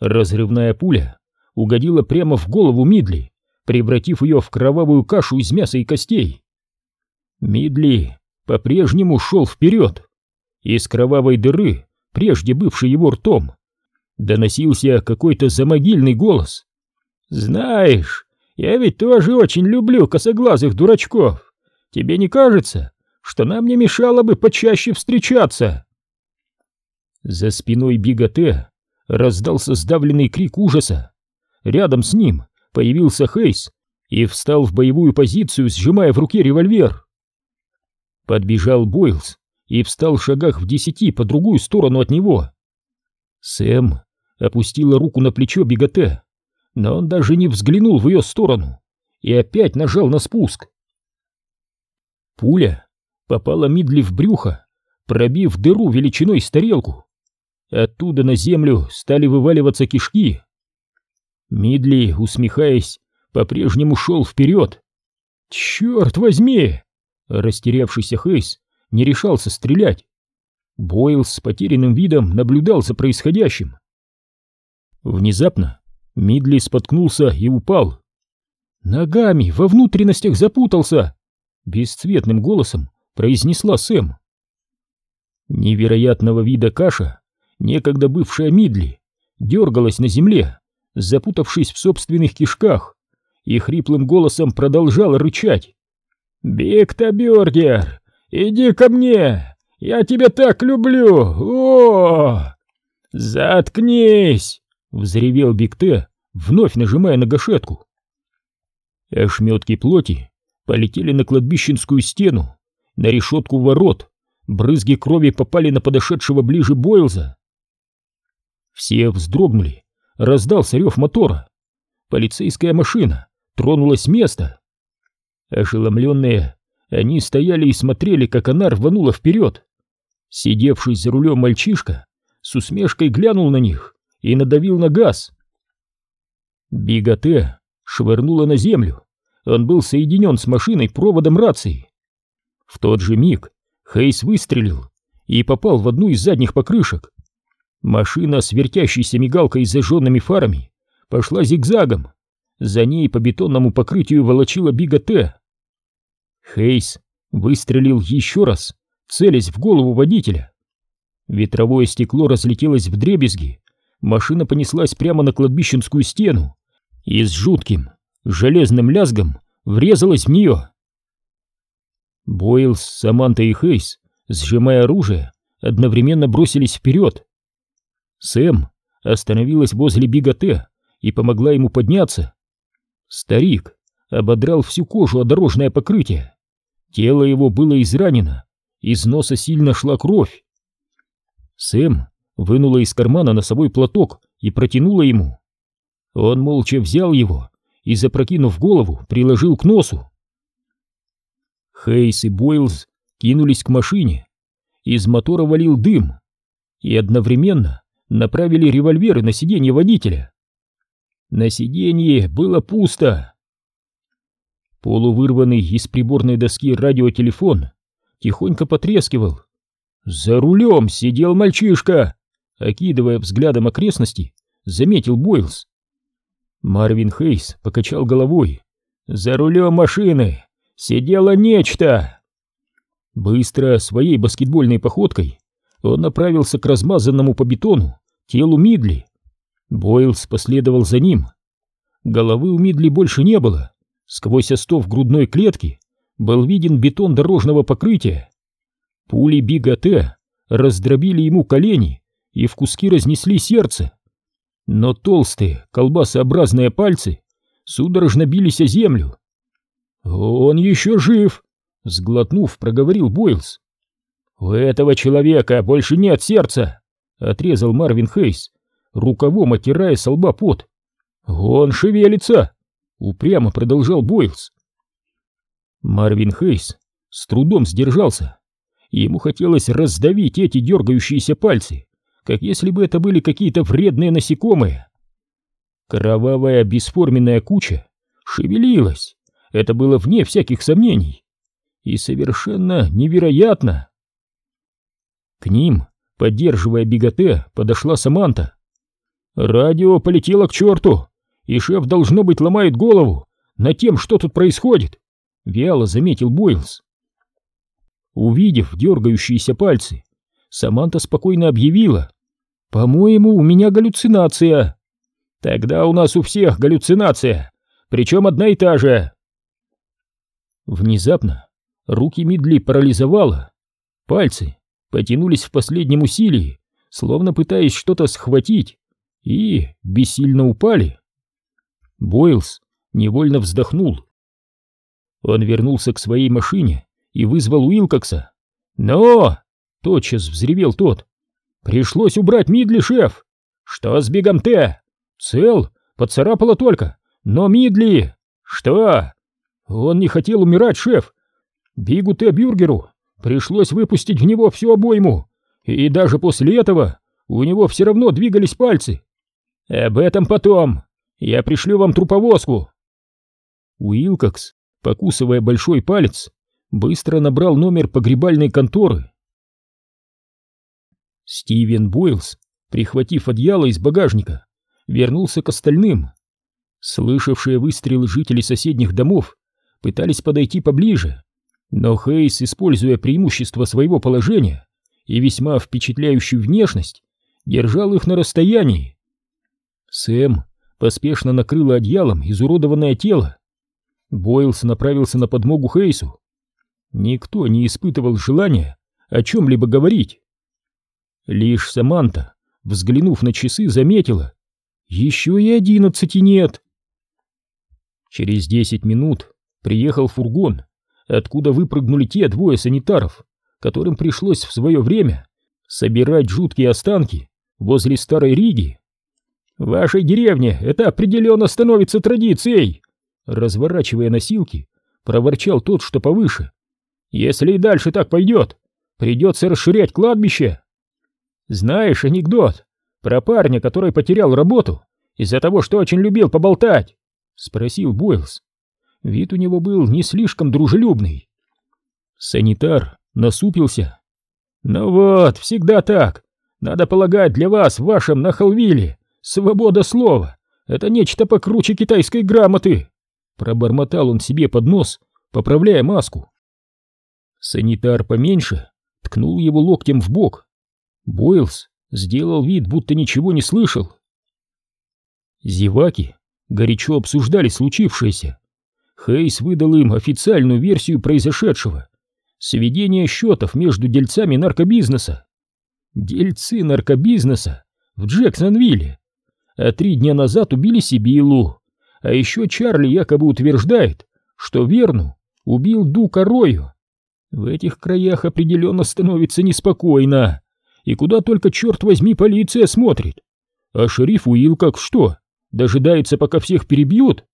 Разрывная пуля угодила прямо в голову Мидли, превратив ее в кровавую кашу из мяса и костей. Мидли по-прежнему шел вперед. Из кровавой дыры, прежде бывшей его ртом, доносился какой-то замогильный голос. «Знаешь, я ведь тоже очень люблю косоглазых дурачков. Тебе не кажется, что нам не мешало бы почаще встречаться?» За спиной Бига раздался сдавленный крик ужаса. Рядом с ним появился Хейс и встал в боевую позицию, сжимая в руке револьвер. Подбежал Бойлз и встал в шагах в десяти по другую сторону от него. Сэм опустила руку на плечо Бигате, но он даже не взглянул в ее сторону и опять нажал на спуск. Пуля попала Мидли в брюхо, пробив дыру величиной с тарелку. Оттуда на землю стали вываливаться кишки. Мидли, усмехаясь, по-прежнему шел вперед. «Черт возьми!» Растерявшийся Хейс не решался стрелять. Бойл с потерянным видом наблюдал за происходящим. Внезапно Мидли споткнулся и упал. «Ногами во внутренностях запутался!» Бесцветным голосом произнесла Сэм. Невероятного вида каша, некогда бывшая Мидли, дергалась на земле, запутавшись в собственных кишках, и хриплым голосом продолжала рычать. «Бикта Бюргер, иди ко мне! Я тебя так люблю! О!» «Заткнись!» — взревел Бикте, вновь нажимая на гашетку. Ошметки плоти полетели на кладбищенскую стену, на решетку ворот, брызги крови попали на подошедшего ближе Бойлза. Все вздрогнули, раздался рев мотора. Полицейская машина тронулась с места. Ошеломленные, они стояли и смотрели, как она рванула вперед. Сидевший за рулем мальчишка с усмешкой глянул на них и надавил на газ. Бигате швырнула на землю. Он был соединен с машиной проводом рации. В тот же миг Хейс выстрелил и попал в одну из задних покрышек. Машина с вертящейся мигалкой и зажженными фарами пошла зигзагом. За ней по бетонному покрытию волочила Бига Т. Хейс выстрелил еще раз, целясь в голову водителя. Ветровое стекло разлетелось в дребезги, машина понеслась прямо на кладбищенскую стену и с жутким железным лязгом врезалась в нее. Бойлс, Саманта и Хейс, сжимая оружие, одновременно бросились вперед. Сэм остановилась возле Бига и помогла ему подняться. Старик ободрал всю кожу о дорожное покрытие. Тело его было изранено, из носа сильно шла кровь. Сэм вынула из кармана носовой платок и протянула ему. Он молча взял его и, запрокинув голову, приложил к носу. Хейс и Бойлз кинулись к машине. Из мотора валил дым и одновременно направили револьверы на сиденье водителя. На сиденье было пусто. Полувырванный из приборной доски радиотелефон тихонько потрескивал. За рулем сидел мальчишка, окидывая взглядом окрестности, заметил Бойлз. Марвин Хейс покачал головой. За рулем машины сидело нечто. Быстро, своей баскетбольной походкой, он направился к размазанному по бетону телу Мидли. Бойлс последовал за ним. Головы у Мидли больше не было. Сквозь остов грудной клетки был виден бетон дорожного покрытия. Пули Бига Т раздробили ему колени и в куски разнесли сердце. Но толстые, колбасообразные пальцы судорожно бились о землю. «Он еще жив!» — сглотнув, проговорил Бойлс. «У этого человека больше нет сердца!» — отрезал Марвин Хейс, рукавом оттирая со лба пот. «Он шевелится!» — упрямо продолжал Бойлс. Марвин Хейс с трудом сдержался. Ему хотелось раздавить эти дергающиеся пальцы, как если бы это были какие-то вредные насекомые. Кровавая бесформенная куча шевелилась, это было вне всяких сомнений. И совершенно невероятно. К ним, поддерживая биготе, подошла Саманта. Радио полетело к черту, и шеф, должно быть, ломает голову над тем, что тут происходит, вяло заметил Бойлс. Увидев дергающиеся пальцы, Саманта спокойно объявила. «По-моему, у меня галлюцинация». «Тогда у нас у всех галлюцинация, причем одна и та же». Внезапно руки Мидли парализовало. Пальцы потянулись в последнем усилии, словно пытаясь что-то схватить, и бессильно упали. Бойлс невольно вздохнул. Он вернулся к своей машине и вызвал Уилкокса. «Но!» — тотчас взревел тот. «Пришлось убрать Мидли, шеф! Что с Бигом Т? Цел, поцарапало только, но Мидли... Что? Он не хотел умирать, шеф. Бигу Т. Бюргеру пришлось выпустить в него всю обойму, и даже после этого у него все равно двигались пальцы. Об этом потом. Я пришлю вам труповозку. Уилкокс, покусывая большой палец, быстро набрал номер погребальной конторы. Стивен Бойлс, прихватив одеяло из багажника, вернулся к остальным. Слышавшие выстрелы жители соседних домов пытались подойти поближе, но Хейс, используя преимущество своего положения и весьма впечатляющую внешность, держал их на расстоянии. Сэм поспешно накрыла одеялом изуродованное тело. Бойлс направился на подмогу Хейсу. Никто не испытывал желания о чем-либо говорить. Лишь Саманта, взглянув на часы, заметила. Еще и одиннадцати нет. Через десять минут приехал фургон, откуда выпрыгнули те двое санитаров, которым пришлось в свое время собирать жуткие останки возле Старой Риги. В вашей деревне это определенно становится традицией, разворачивая носилки, проворчал тот, что повыше. Если и дальше так пойдет, придется расширять кладбище. Знаешь анекдот про парня, который потерял работу из-за того, что очень любил поболтать? Спросил Бойлс. Вид у него был не слишком дружелюбный. Санитар насупился. «Ну вот, всегда так. Надо полагать, для вас в вашем Нахалвиле свобода слова — это нечто покруче китайской грамоты!» Пробормотал он себе под нос, поправляя маску. Санитар поменьше ткнул его локтем в бок. Бойлс сделал вид, будто ничего не слышал. Зеваки горячо обсуждали случившееся. Хейс выдал им официальную версию произошедшего. Сведение счетов между дельцами наркобизнеса. Дельцы наркобизнеса в Джексонвилле. А три дня назад убили Сибилу. А еще Чарли якобы утверждает, что Верну убил Дука Рою. В этих краях определенно становится неспокойно. И куда только, черт возьми, полиция смотрит. А шериф Уилкокс что, дожидается, пока всех перебьют?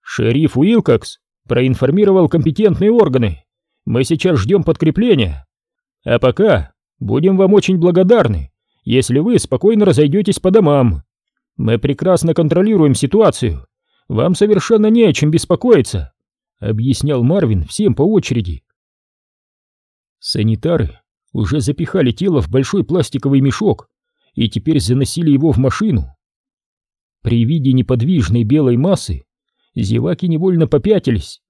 Шериф Уилкокс проинформировал компетентные органы. Мы сейчас ждем подкрепления. А пока будем вам очень благодарны, если вы спокойно разойдетесь по домам. Мы прекрасно контролируем ситуацию. Вам совершенно не о чем беспокоиться, объяснял Марвин всем по очереди. Санитары уже запихали тело в большой пластиковый мешок и теперь заносили его в машину. При виде неподвижной белой массы зеваки невольно попятились.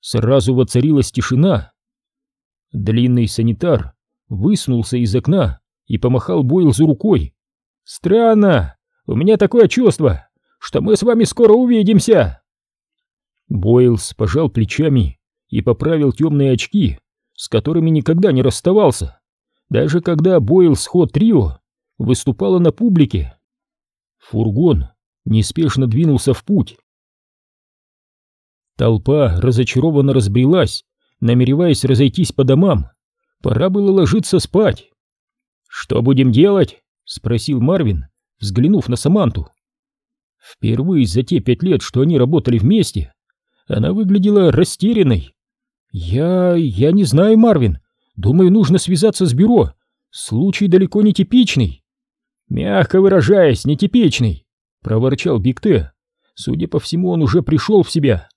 Сразу воцарилась тишина. Длинный санитар высунулся из окна и помахал Бойлзу рукой. «Странно, у меня такое чувство, что мы с вами скоро увидимся!» Бойлз пожал плечами и поправил темные очки, с которыми никогда не расставался даже когда Бойлс Хот Трио выступала на публике. Фургон неспешно двинулся в путь. Толпа разочарованно разбрелась, намереваясь разойтись по домам. Пора было ложиться спать. «Что будем делать?» — спросил Марвин, взглянув на Саманту. Впервые за те пять лет, что они работали вместе, она выглядела растерянной. «Я... я не знаю, Марвин. Думаю, нужно связаться с бюро. Случай далеко не типичный. Мягко выражаясь, нетипичный, проворчал Биг Т. Судя по всему, он уже пришел в себя.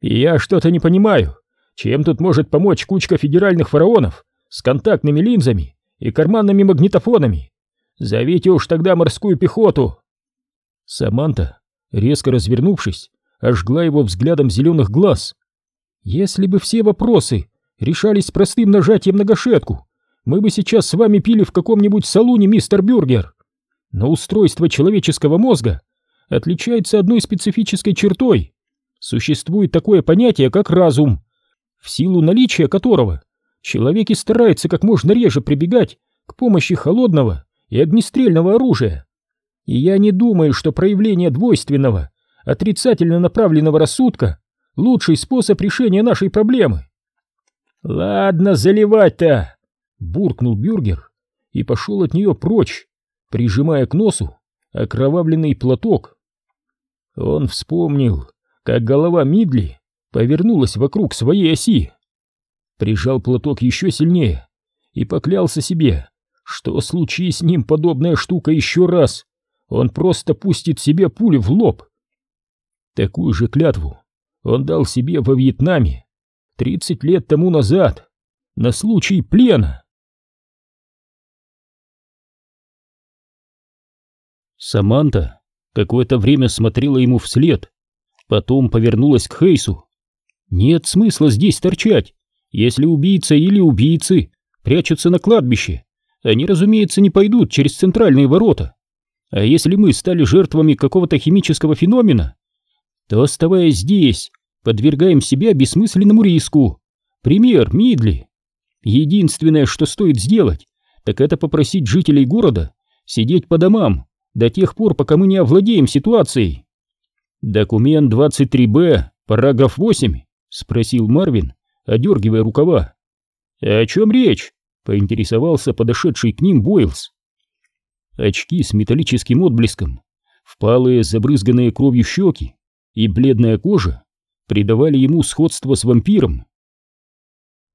И я что-то не понимаю. Чем тут может помочь кучка федеральных фараонов с контактными линзами и карманными магнитофонами? Зовите уж тогда морскую пехоту. Саманта, резко развернувшись, ожгла его взглядом зеленых глаз. Если бы все вопросы решались простым нажатием на гашетку, мы бы сейчас с вами пили в каком-нибудь салуне, мистер Бюргер. Но устройство человеческого мозга отличается одной специфической чертой. Существует такое понятие, как разум, в силу наличия которого человек и старается как можно реже прибегать к помощи холодного и огнестрельного оружия. И я не думаю, что проявление двойственного, отрицательно направленного рассудка – лучший способ решения нашей проблемы. «Ладно, заливать-то!» — буркнул Бюргер и пошел от нее прочь, прижимая к носу окровавленный платок. Он вспомнил, как голова Мидли повернулась вокруг своей оси. Прижал платок еще сильнее и поклялся себе, что случись с ним подобная штука еще раз, он просто пустит себе пули в лоб. Такую же клятву он дал себе во Вьетнаме 30 лет тому назад, на случай плена. Саманта какое-то время смотрела ему вслед, потом повернулась к Хейсу. «Нет смысла здесь торчать, если убийца или убийцы прячутся на кладбище. Они, разумеется, не пойдут через центральные ворота. А если мы стали жертвами какого-то химического феномена, то, оставаясь здесь, подвергаем себя бессмысленному риску. Пример Мидли. Единственное, что стоит сделать, так это попросить жителей города сидеть по домам до тех пор, пока мы не овладеем ситуацией. Документ 23Б, параграф 8, спросил Марвин, одергивая рукава. О чем речь? поинтересовался подошедший к ним Бойлс. Очки с металлическим отблеском, впалые, забрызганные кровью щеки и бледная кожа придавали ему сходство с вампиром.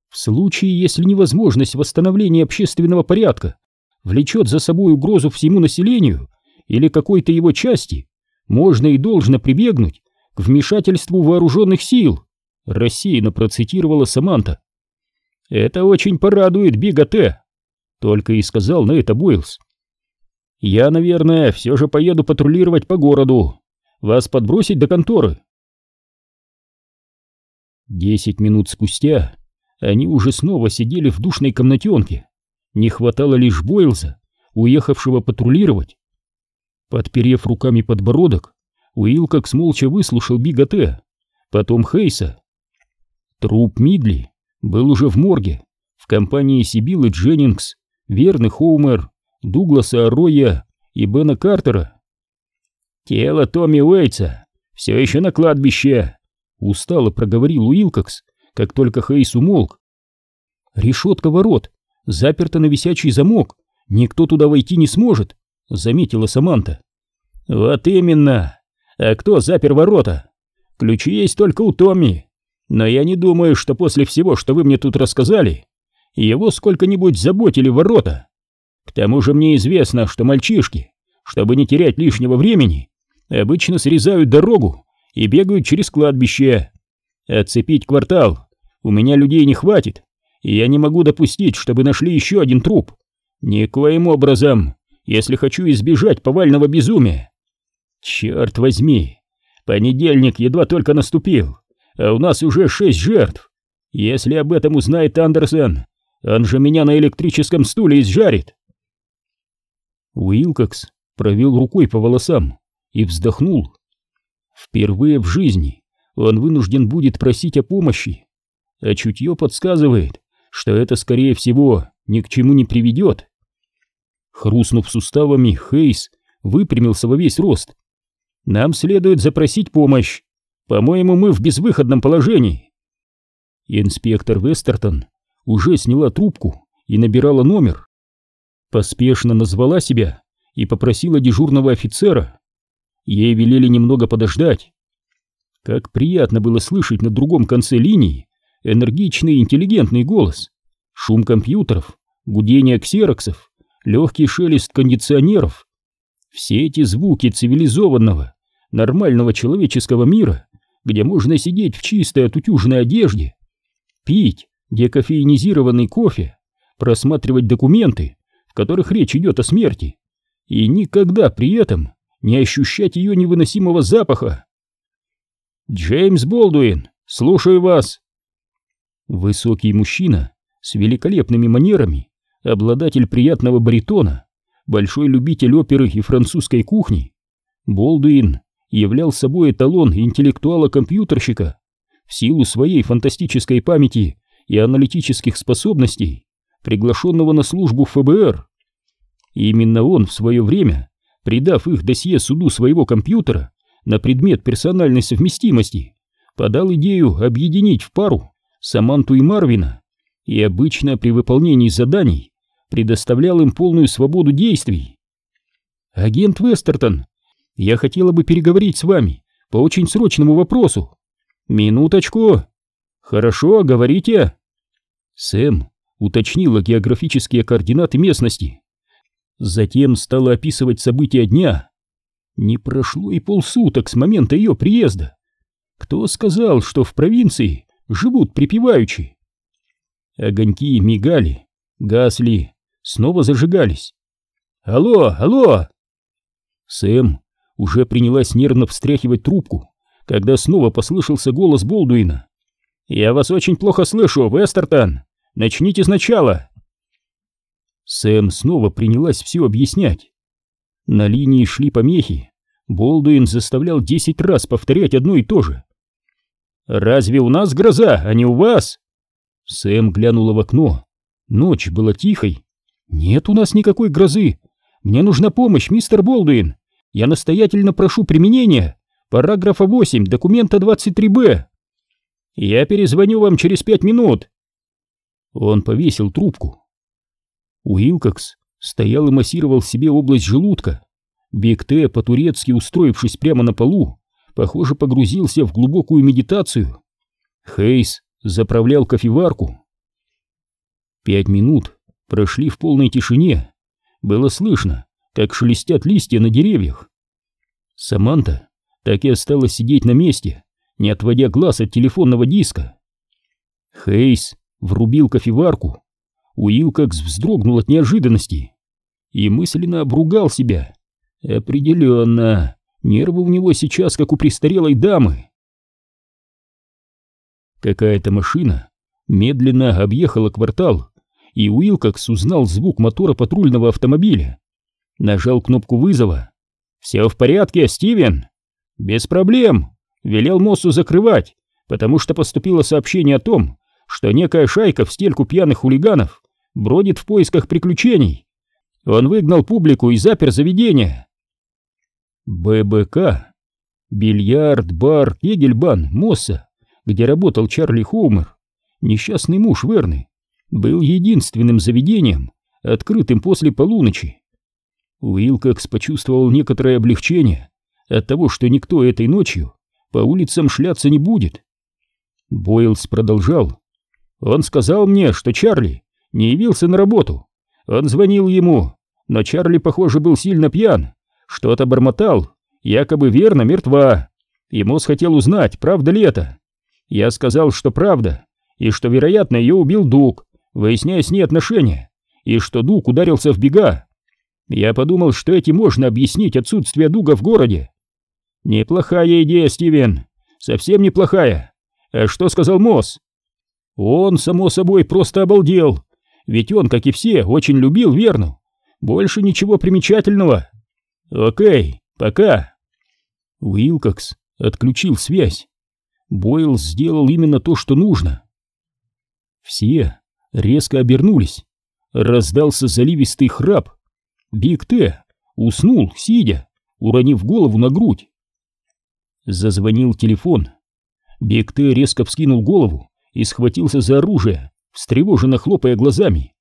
В случае, если невозможность восстановления общественного порядка влечет за собой угрозу всему населению или какой-то его части, можно и должно прибегнуть к вмешательству вооруженных сил, рассеянно процитировала Саманта. «Это очень порадует Бига Т», — только и сказал на это Бойлс. «Я, наверное, все же поеду патрулировать по городу. Вас подбросить до конторы?» Десять минут спустя они уже снова сидели в душной комнатенке. Не хватало лишь Бойлза, уехавшего патрулировать. Подперев руками подбородок, Уилкокс молча выслушал Бига потом Хейса. Труп Мидли был уже в морге, в компании Сибилы Дженнингс, Верны Хоумер, Дугласа Роя и Бена Картера. «Тело Томми Уэйтса все еще на кладбище», — устало проговорил Уилкокс, как только Хейс умолк. «Решетка ворот, заперта на висячий замок, никто туда войти не сможет», — заметила Саманта. «Вот именно! А кто запер ворота? Ключи есть только у Томми, но я не думаю, что после всего, что вы мне тут рассказали, его сколько-нибудь заботили ворота. К тому же мне известно, что мальчишки, чтобы не терять лишнего времени, обычно срезают дорогу и бегают через кладбище. Отцепить квартал у меня людей не хватит, и я не могу допустить, чтобы нашли еще один труп. Никоим образом, если хочу избежать повального безумия. Черт возьми, понедельник едва только наступил а у нас уже шесть жертв. Если об этом узнает Андерсон, он же меня на электрическом стуле изжарит. Уилкокс провел рукой по волосам и вздохнул. Впервые в жизни он вынужден будет просить о помощи, а чутье подсказывает, что это, скорее всего, ни к чему не приведет. Хрустнув суставами, Хейс выпрямился во весь рост. «Нам следует запросить помощь. По-моему, мы в безвыходном положении. Инспектор Вестертон уже сняла трубку и набирала номер. Поспешно назвала себя и попросила дежурного офицера. Ей велели немного подождать. Как приятно было слышать на другом конце линии энергичный интеллигентный голос, шум компьютеров, гудение ксероксов, легкий шелест кондиционеров. Все эти звуки цивилизованного, нормального человеческого мира где можно сидеть в чистой отутюженной одежде, пить декофеинизированный кофе, просматривать документы, в которых речь идет о смерти, и никогда при этом не ощущать ее невыносимого запаха. «Джеймс Болдуин, слушаю вас!» Высокий мужчина с великолепными манерами, обладатель приятного баритона, большой любитель оперы и французской кухни, Болдуин являл собой эталон интеллектуала-компьютерщика в силу своей фантастической памяти и аналитических способностей, приглашенного на службу ФБР. И именно он в свое время, придав их досье суду своего компьютера на предмет персональной совместимости, подал идею объединить в пару Саманту и Марвина, и обычно при выполнении заданий предоставлял им полную свободу действий. агент Вестертон, я хотела бы переговорить с вами по очень срочному вопросу. Минуточку. Хорошо, говорите. Сэм уточнила географические координаты местности. Затем стала описывать события дня. Не прошло и полсуток с момента ее приезда. Кто сказал, что в провинции живут припеваючи? Огоньки мигали, гасли, снова зажигались. «Алло, алло!» Сэм уже принялась нервно встряхивать трубку, когда снова послышался голос Болдуина. «Я вас очень плохо слышу, Вестертон! Начните сначала!» Сэм снова принялась все объяснять. На линии шли помехи. Болдуин заставлял десять раз повторять одно и то же. «Разве у нас гроза, а не у вас?» Сэм глянула в окно. Ночь была тихой. «Нет у нас никакой грозы. Мне нужна помощь, мистер Болдуин. Я настоятельно прошу применения параграфа 8 документа 23-Б. Я перезвоню вам через пять минут. Он повесил трубку. Уилкокс стоял и массировал себе область желудка. Биг Т, по-турецки устроившись прямо на полу, похоже, погрузился в глубокую медитацию. Хейс заправлял кофеварку. Пять минут прошли в полной тишине. Было слышно, как шелестят листья на деревьях. Саманта так и осталась сидеть на месте, не отводя глаз от телефонного диска. Хейс врубил кофеварку. Уилкокс вздрогнул от неожиданности и мысленно обругал себя. Определенно, нервы у него сейчас, как у престарелой дамы. Какая-то машина медленно объехала квартал, и Уилкокс узнал звук мотора патрульного автомобиля. Нажал кнопку вызова. «Все в порядке, Стивен?» «Без проблем!» Велел Моссу закрывать, потому что поступило сообщение о том, что некая шайка в стельку пьяных хулиганов бродит в поисках приключений. Он выгнал публику и запер заведение. ББК. Бильярд, бар, Егельбан, Мосса, где работал Чарли Хоумер, несчастный муж Верны, был единственным заведением, открытым после полуночи. Уилкокс почувствовал некоторое облегчение от того, что никто этой ночью по улицам шляться не будет. Бойлс продолжал. Он сказал мне, что Чарли не явился на работу. Он звонил ему, но Чарли, похоже, был сильно пьян, что-то бормотал, якобы верно мертва. Ему хотел узнать, правда ли это. Я сказал, что правда, и что, вероятно, ее убил Дуг, выясняя с ней отношения, и что Дуг ударился в бега. Я подумал, что этим можно объяснить отсутствие дуга в городе. Неплохая идея, Стивен. Совсем неплохая. А что сказал Мосс? Он, само собой, просто обалдел. Ведь он, как и все, очень любил Верну. Больше ничего примечательного. Окей, пока. Уилкокс отключил связь. Бойл сделал именно то, что нужно. Все резко обернулись. Раздался заливистый храп, Биг Т уснул, сидя, уронив голову на грудь. Зазвонил телефон. Биг Т резко вскинул голову и схватился за оружие, встревоженно хлопая глазами.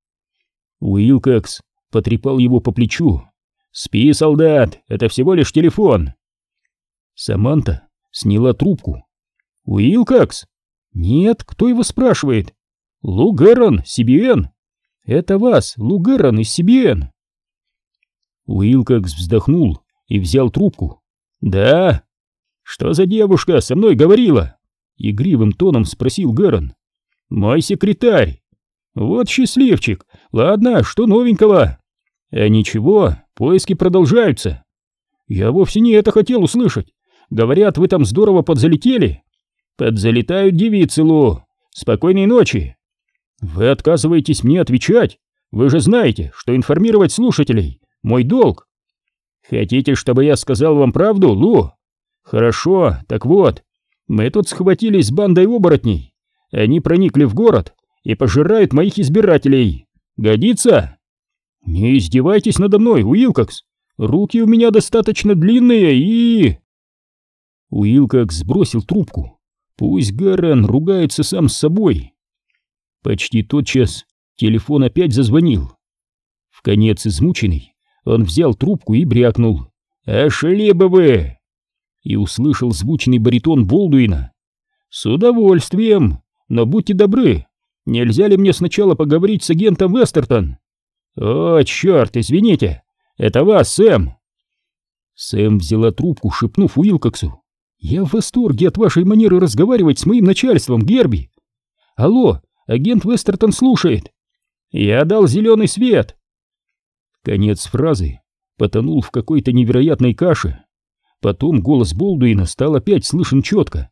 Уилкокс потрепал его по плечу. «Спи, солдат, это всего лишь телефон!» Саманта сняла трубку. «Уилкокс?» «Нет, кто его спрашивает?» «Лу Геррон, CBN!» «Это вас, Лу Геррон из CBN!» Уилкокс вздохнул и взял трубку. «Да? Что за девушка со мной говорила?» Игривым тоном спросил Гэрон. «Мой секретарь. Вот счастливчик. Ладно, что новенького?» «А ничего, поиски продолжаются». «Я вовсе не это хотел услышать. Говорят, вы там здорово подзалетели». «Подзалетают девицы, Лу. Спокойной ночи». «Вы отказываетесь мне отвечать? Вы же знаете, что информировать слушателей мой долг. Хотите, чтобы я сказал вам правду, Лу? Хорошо, так вот, мы тут схватились с бандой оборотней. Они проникли в город и пожирают моих избирателей. Годится? Не издевайтесь надо мной, Уилкокс. Руки у меня достаточно длинные и... Уилкокс сбросил трубку. Пусть Гаррен ругается сам с собой. Почти тотчас телефон опять зазвонил. В конец измученный, Он взял трубку и брякнул. «Ошли бы вы!» И услышал звучный баритон Болдуина. «С удовольствием, но будьте добры, нельзя ли мне сначала поговорить с агентом Вестертон?» «О, черт, извините, это вас, Сэм!» Сэм взяла трубку, шепнув Уилкоксу. «Я в восторге от вашей манеры разговаривать с моим начальством, Герби!» «Алло, агент Вестертон слушает!» «Я дал зеленый свет!» Конец фразы потонул в какой-то невероятной каше. Потом голос Болдуина стал опять слышен четко.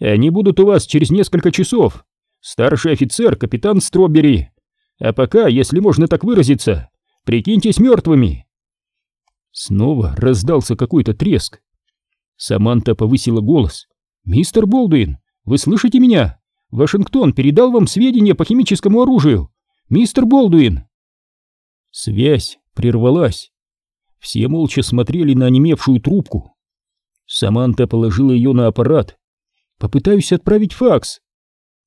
«Они будут у вас через несколько часов. Старший офицер, капитан Стробери. А пока, если можно так выразиться, прикиньтесь мертвыми!» Снова раздался какой-то треск. Саманта повысила голос. «Мистер Болдуин, вы слышите меня? Вашингтон передал вам сведения по химическому оружию. Мистер Болдуин!» Связь прервалась. Все молча смотрели на онемевшую трубку. Саманта положила ее на аппарат. «Попытаюсь отправить факс».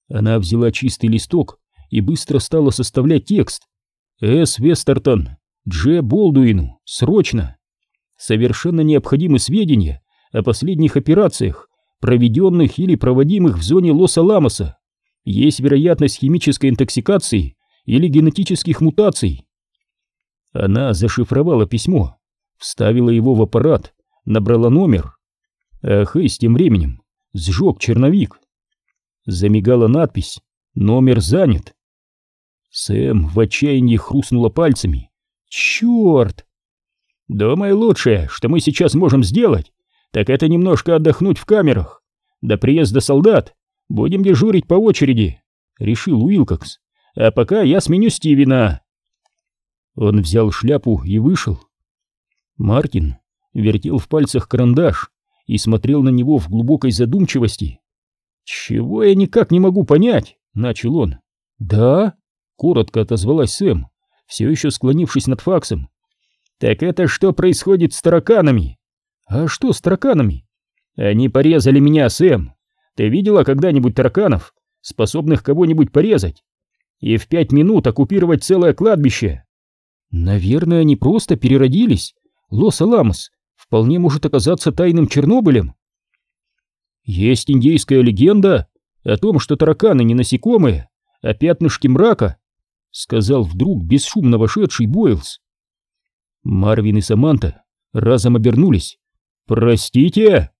Она взяла чистый листок и быстро стала составлять текст. «С. Вестертон, Дж. Болдуину, срочно!» Совершенно необходимы сведения о последних операциях, проведенных или проводимых в зоне Лос-Аламоса. Есть вероятность химической интоксикации или генетических мутаций. Она зашифровала письмо, вставила его в аппарат, набрала номер. А Хэйс тем временем сжег черновик. Замигала надпись «Номер занят». Сэм в отчаянии хрустнула пальцами. «Черт!» «Думаю, лучшее, что мы сейчас можем сделать, так это немножко отдохнуть в камерах. До приезда солдат будем дежурить по очереди», — решил Уилкокс. «А пока я сменю Стивена». Он взял шляпу и вышел. Мартин вертел в пальцах карандаш и смотрел на него в глубокой задумчивости. «Чего я никак не могу понять?» — начал он. «Да?» — коротко отозвалась Сэм, все еще склонившись над факсом. «Так это что происходит с тараканами?» «А что с тараканами?» «Они порезали меня, Сэм. Ты видела когда-нибудь тараканов, способных кого-нибудь порезать? И в пять минут оккупировать целое кладбище?» Наверное, они просто переродились. Лос-Аламос вполне может оказаться тайным Чернобылем. Есть индейская легенда о том, что тараканы не насекомые, а пятнышки мрака, сказал вдруг бесшумно вошедший Бойлс. Марвин и Саманта разом обернулись. «Простите?»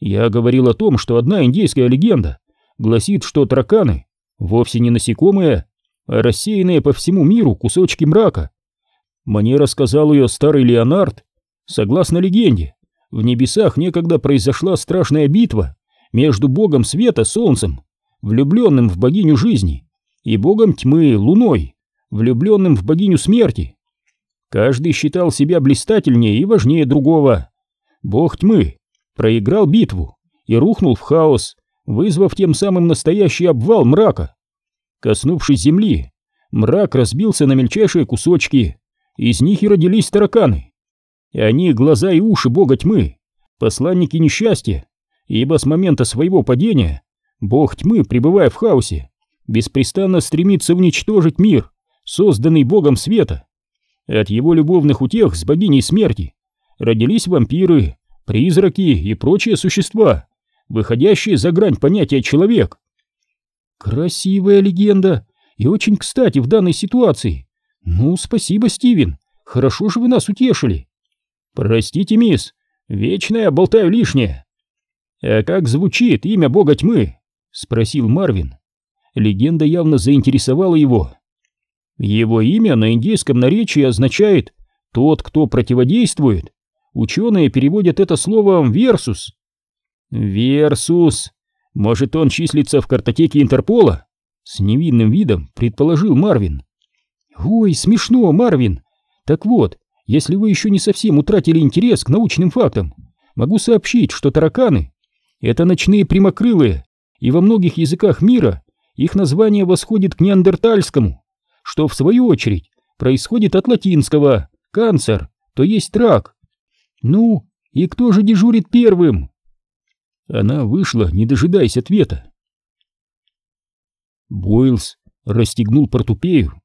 Я говорил о том, что одна индейская легенда гласит, что тараканы вовсе не насекомые, а рассеянные по всему миру кусочки мрака, мне рассказал ее старый Леонард. Согласно легенде, в небесах некогда произошла страшная битва между богом света, солнцем, влюбленным в богиню жизни, и богом тьмы, луной, влюбленным в богиню смерти. Каждый считал себя блистательнее и важнее другого. Бог тьмы проиграл битву и рухнул в хаос, вызвав тем самым настоящий обвал мрака. Коснувшись земли, мрак разбился на мельчайшие кусочки, из них и родились тараканы. И они глаза и уши бога тьмы, посланники несчастья, ибо с момента своего падения бог тьмы, пребывая в хаосе, беспрестанно стремится уничтожить мир, созданный богом света. От его любовных утех с богиней смерти родились вампиры, призраки и прочие существа, выходящие за грань понятия «человек». Красивая легенда и очень кстати в данной ситуации. «Ну, спасибо, Стивен. Хорошо же вы нас утешили». «Простите, мисс, вечно я болтаю лишнее». «А как звучит имя бога тьмы?» — спросил Марвин. Легенда явно заинтересовала его. Его имя на индейском наречии означает «тот, кто противодействует». Ученые переводят это словом «версус». «Версус». Может, он числится в картотеке Интерпола? С невинным видом предположил Марвин. «Ой, смешно, Марвин! Так вот, если вы еще не совсем утратили интерес к научным фактам, могу сообщить, что тараканы — это ночные прямокрылые, и во многих языках мира их название восходит к неандертальскому, что, в свою очередь, происходит от латинского «канцер», то есть рак. Ну, и кто же дежурит первым?» Она вышла, не дожидаясь ответа. Бойлс расстегнул портупею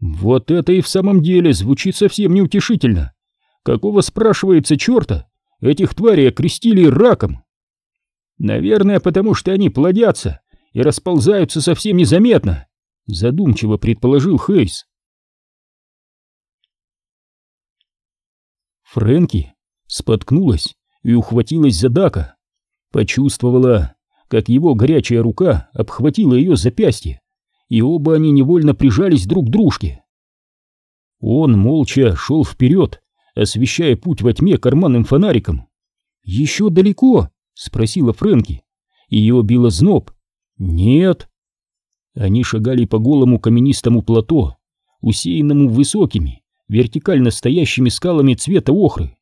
вот это и в самом деле звучит совсем неутешительно. Какого, спрашивается, черта, этих тварей окрестили раком? Наверное, потому что они плодятся и расползаются совсем незаметно, задумчиво предположил Хейс. Фрэнки споткнулась и ухватилась за Дака. Почувствовала, как его горячая рука обхватила ее запястье, и оба они невольно прижались друг к дружке. Он молча шел вперед, освещая путь во тьме карманным фонариком. «Еще далеко?» — спросила Фрэнки. Ее било зноб. «Нет». Они шагали по голому каменистому плато, усеянному высокими, вертикально стоящими скалами цвета охры.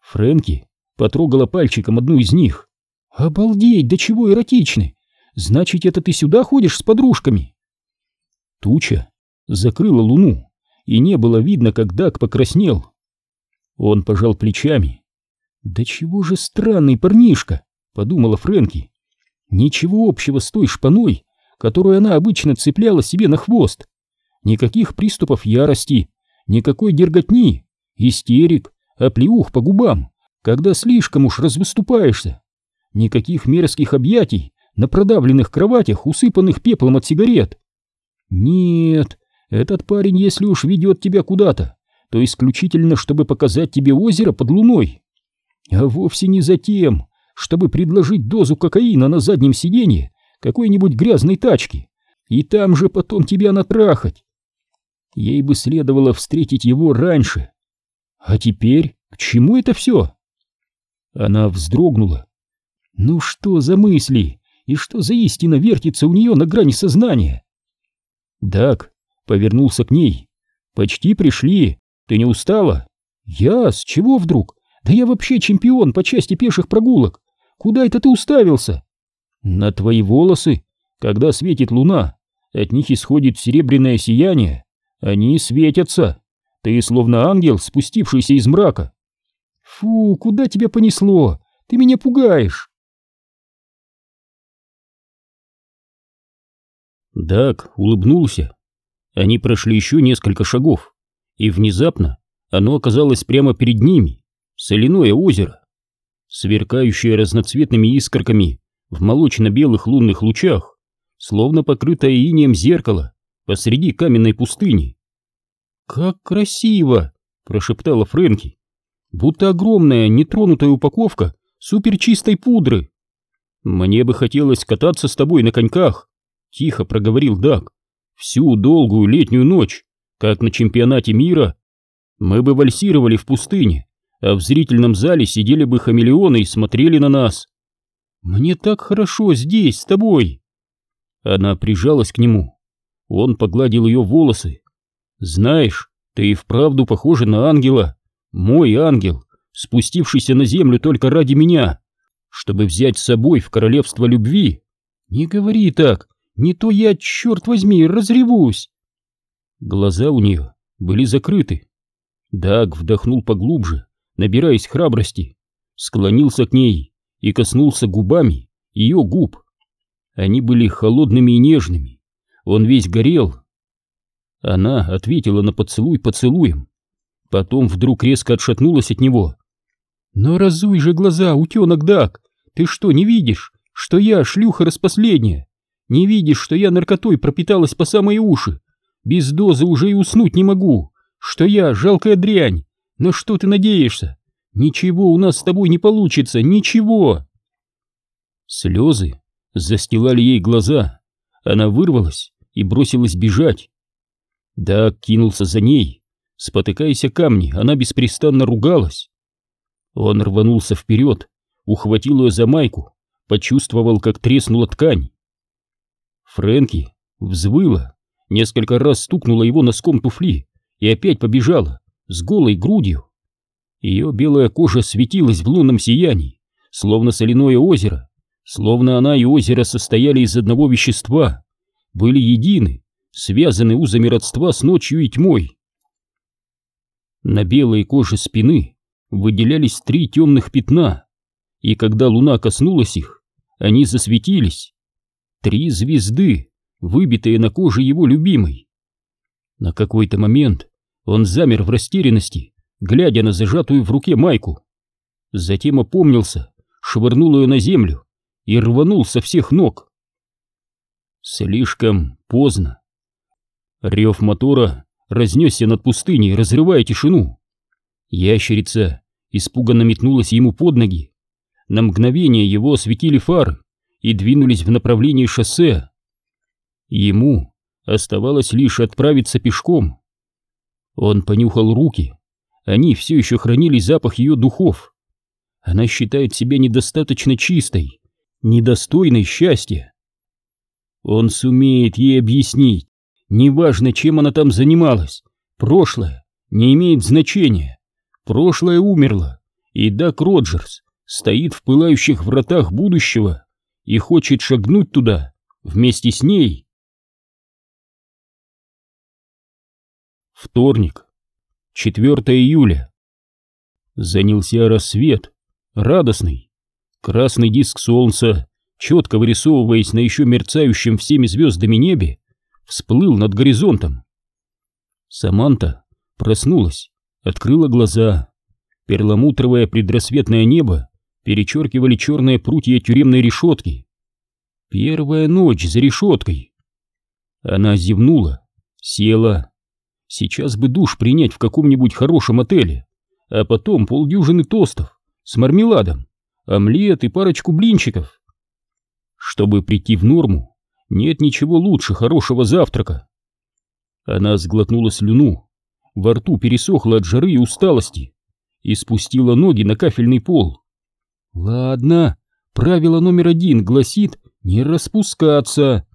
Фрэнки потрогала пальчиком одну из них. «Обалдеть, до чего эротичны! Значит, это ты сюда ходишь с подружками?» Туча закрыла луну, и не было видно, как Дак покраснел. Он пожал плечами. «Да чего же странный парнишка!» — подумала Фрэнки. «Ничего общего с той шпаной, которую она обычно цепляла себе на хвост. Никаких приступов ярости, никакой дерготни, истерик, оплеух по губам, когда слишком уж развыступаешься. Никаких мерзких объятий на продавленных кроватях, усыпанных пеплом от сигарет. Нет, этот парень, если уж ведет тебя куда-то, то исключительно, чтобы показать тебе озеро под луной. А вовсе не за тем, чтобы предложить дозу кокаина на заднем сиденье какой-нибудь грязной тачки и там же потом тебя натрахать. Ей бы следовало встретить его раньше. А теперь к чему это все? Она вздрогнула. Ну что за мысли и что за истина вертится у нее на грани сознания? Дак повернулся к ней. «Почти пришли. Ты не устала?» «Я? С чего вдруг? Да я вообще чемпион по части пеших прогулок. Куда это ты уставился?» «На твои волосы. Когда светит луна, от них исходит серебряное сияние. Они светятся. Ты словно ангел, спустившийся из мрака». «Фу, куда тебя понесло? Ты меня пугаешь!» Дак улыбнулся. Они прошли еще несколько шагов, и внезапно оно оказалось прямо перед ними, соляное озеро, сверкающее разноцветными искорками в молочно-белых лунных лучах, словно покрытое инеем зеркало посреди каменной пустыни. «Как красиво!» — прошептала Фрэнки. «Будто огромная нетронутая упаковка суперчистой пудры!» «Мне бы хотелось кататься с тобой на коньках!» — тихо проговорил Даг всю долгую летнюю ночь, как на чемпионате мира, мы бы вальсировали в пустыне, а в зрительном зале сидели бы хамелеоны и смотрели на нас. Мне так хорошо здесь, с тобой. Она прижалась к нему. Он погладил ее волосы. Знаешь, ты и вправду похожа на ангела. Мой ангел, спустившийся на землю только ради меня, чтобы взять с собой в королевство любви. Не говори так, не то я, черт возьми, разревусь. Глаза у нее были закрыты. Даг вдохнул поглубже, набираясь храбрости, склонился к ней и коснулся губами ее губ. Они были холодными и нежными. Он весь горел. Она ответила на поцелуй поцелуем. Потом вдруг резко отшатнулась от него. «Но разуй же глаза, утенок Даг! Ты что, не видишь, что я шлюха распоследняя? Не видишь, что я наркотой пропиталась по самые уши? Без дозы уже и уснуть не могу. Что я жалкая дрянь. Но что ты надеешься? Ничего у нас с тобой не получится, ничего. Слезы застилали ей глаза. Она вырвалась и бросилась бежать. Да, кинулся за ней. Спотыкаясь о камни, она беспрестанно ругалась. Он рванулся вперед, ухватил ее за майку, почувствовал, как треснула ткань. Фрэнки взвыла, несколько раз стукнула его носком туфли и опять побежала с голой грудью. Ее белая кожа светилась в лунном сиянии, словно соляное озеро, словно она и озеро состояли из одного вещества, были едины, связаны узами родства с ночью и тьмой. На белой коже спины выделялись три темных пятна, и когда луна коснулась их, они засветились. Три звезды, выбитые на коже его любимой. На какой-то момент он замер в растерянности, глядя на зажатую в руке майку. Затем опомнился, швырнул ее на землю и рванул со всех ног. Слишком поздно. Рев мотора разнесся над пустыней, разрывая тишину. Ящерица испуганно метнулась ему под ноги. На мгновение его осветили фары и двинулись в направлении шоссе. Ему оставалось лишь отправиться пешком. Он понюхал руки. Они все еще хранили запах ее духов. Она считает себя недостаточно чистой, недостойной счастья. Он сумеет ей объяснить, неважно, чем она там занималась, прошлое не имеет значения. Прошлое умерло, и Дак Роджерс стоит в пылающих вратах будущего и хочет шагнуть туда вместе с ней. Вторник, 4 июля. Занялся рассвет, радостный. Красный диск солнца, четко вырисовываясь на еще мерцающем всеми звездами небе, всплыл над горизонтом. Саманта проснулась, открыла глаза. Перламутровое предрассветное небо перечеркивали черные прутья тюремной решетки. Первая ночь за решеткой. Она зевнула, села, Сейчас бы душ принять в каком-нибудь хорошем отеле, а потом полдюжины тостов с мармеладом, омлет и парочку блинчиков. Чтобы прийти в норму, нет ничего лучше хорошего завтрака. Она сглотнула слюну, во рту пересохла от жары и усталости и спустила ноги на кафельный пол. Ладно, правило номер один гласит не распускаться.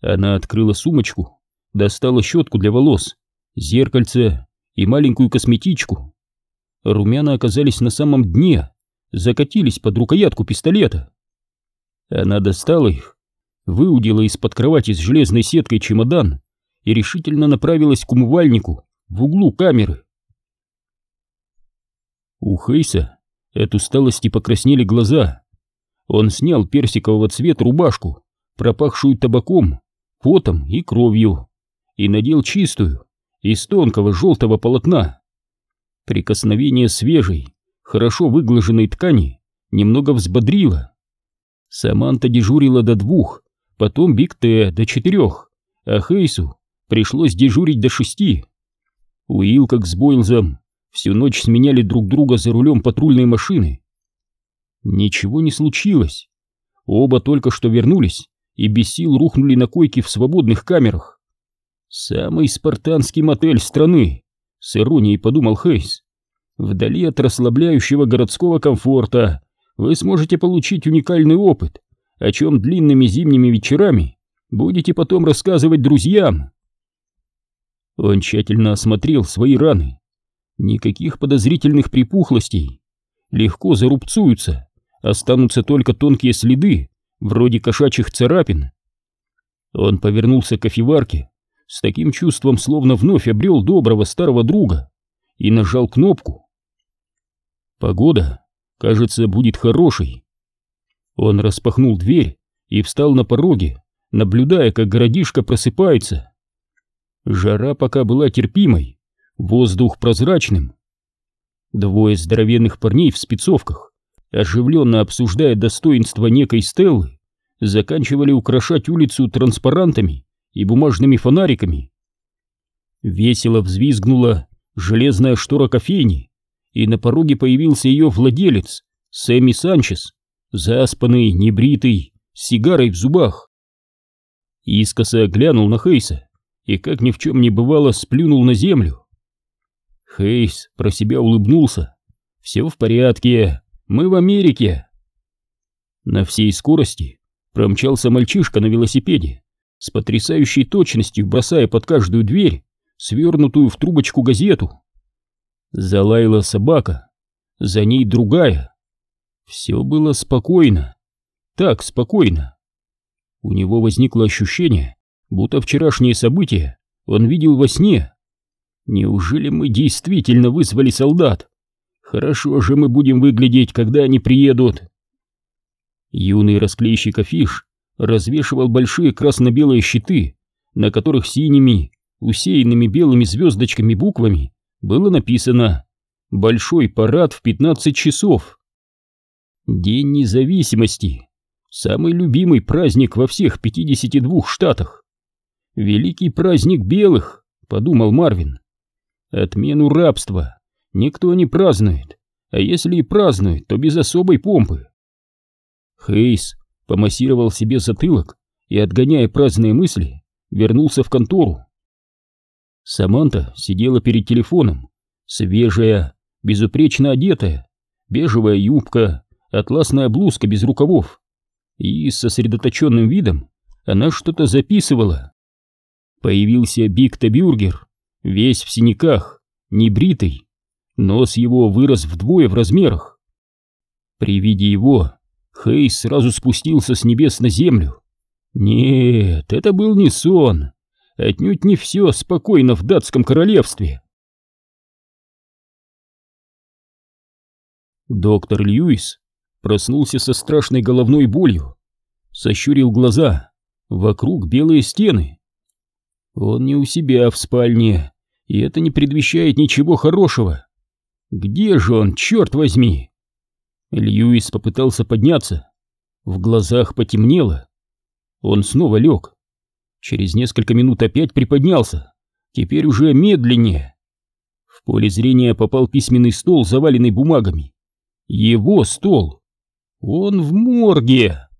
Она открыла сумочку достала щетку для волос, зеркальце и маленькую косметичку. Румяна оказались на самом дне, закатились под рукоятку пистолета. Она достала их, выудила из-под кровати с железной сеткой чемодан и решительно направилась к умывальнику в углу камеры. У Хейса от усталости покраснели глаза. Он снял персикового цвета рубашку, пропахшую табаком, потом и кровью и надел чистую, из тонкого желтого полотна. Прикосновение свежей, хорошо выглаженной ткани немного взбодрило. Саманта дежурила до двух, потом Биг Т до четырех, а Хейсу пришлось дежурить до шести. Уилл, как с Бойлзом, всю ночь сменяли друг друга за рулем патрульной машины. Ничего не случилось. Оба только что вернулись и без сил рухнули на койки в свободных камерах. «Самый спартанский мотель страны», — с иронией подумал Хейс. «Вдали от расслабляющего городского комфорта вы сможете получить уникальный опыт, о чем длинными зимними вечерами будете потом рассказывать друзьям». Он тщательно осмотрел свои раны. Никаких подозрительных припухлостей. Легко зарубцуются, останутся только тонкие следы, вроде кошачьих царапин. Он повернулся к кофеварке, с таким чувством, словно вновь обрел доброго старого друга, и нажал кнопку. Погода, кажется, будет хорошей. Он распахнул дверь и встал на пороге, наблюдая, как городишко просыпается. Жара пока была терпимой, воздух прозрачным. Двое здоровенных парней в спецовках, оживленно обсуждая достоинство некой Стеллы, заканчивали украшать улицу транспарантами и бумажными фонариками. Весело взвизгнула железная штора кофейни, и на пороге появился ее владелец, Сэмми Санчес, заспанный, небритый, с сигарой в зубах. Искоса глянул на Хейса и, как ни в чем не бывало, сплюнул на землю. Хейс про себя улыбнулся. «Все в порядке, мы в Америке». На всей скорости промчался мальчишка на велосипеде, с потрясающей точностью бросая под каждую дверь свернутую в трубочку газету. Залаяла собака, за ней другая. Все было спокойно, так спокойно. У него возникло ощущение, будто вчерашние события он видел во сне. Неужели мы действительно вызвали солдат? Хорошо же мы будем выглядеть, когда они приедут. Юный расклейщик афиш развешивал большие красно-белые щиты, на которых синими, усеянными белыми звездочками буквами было написано «Большой парад в 15 часов». День независимости. Самый любимый праздник во всех 52 штатах. Великий праздник белых, подумал Марвин. Отмену рабства никто не празднует, а если и празднует, то без особой помпы. Хейс помассировал себе затылок и, отгоняя праздные мысли, вернулся в контору. Саманта сидела перед телефоном, свежая, безупречно одетая, бежевая юбка, атласная блузка без рукавов, и с сосредоточенным видом она что-то записывала. Появился Биг Бюргер, весь в синяках, небритый, нос его вырос вдвое в размерах. При виде его Хейс сразу спустился с небес на землю. Нет, это был не сон, отнюдь не все спокойно в датском королевстве. Доктор Льюис проснулся со страшной головной болью, сощурил глаза, вокруг белые стены. Он не у себя в спальне, и это не предвещает ничего хорошего. Где же он, черт возьми? Льюис попытался подняться. В глазах потемнело. Он снова лег. Через несколько минут опять приподнялся. Теперь уже медленнее. В поле зрения попал письменный стол, заваленный бумагами. Его стол. Он в морге.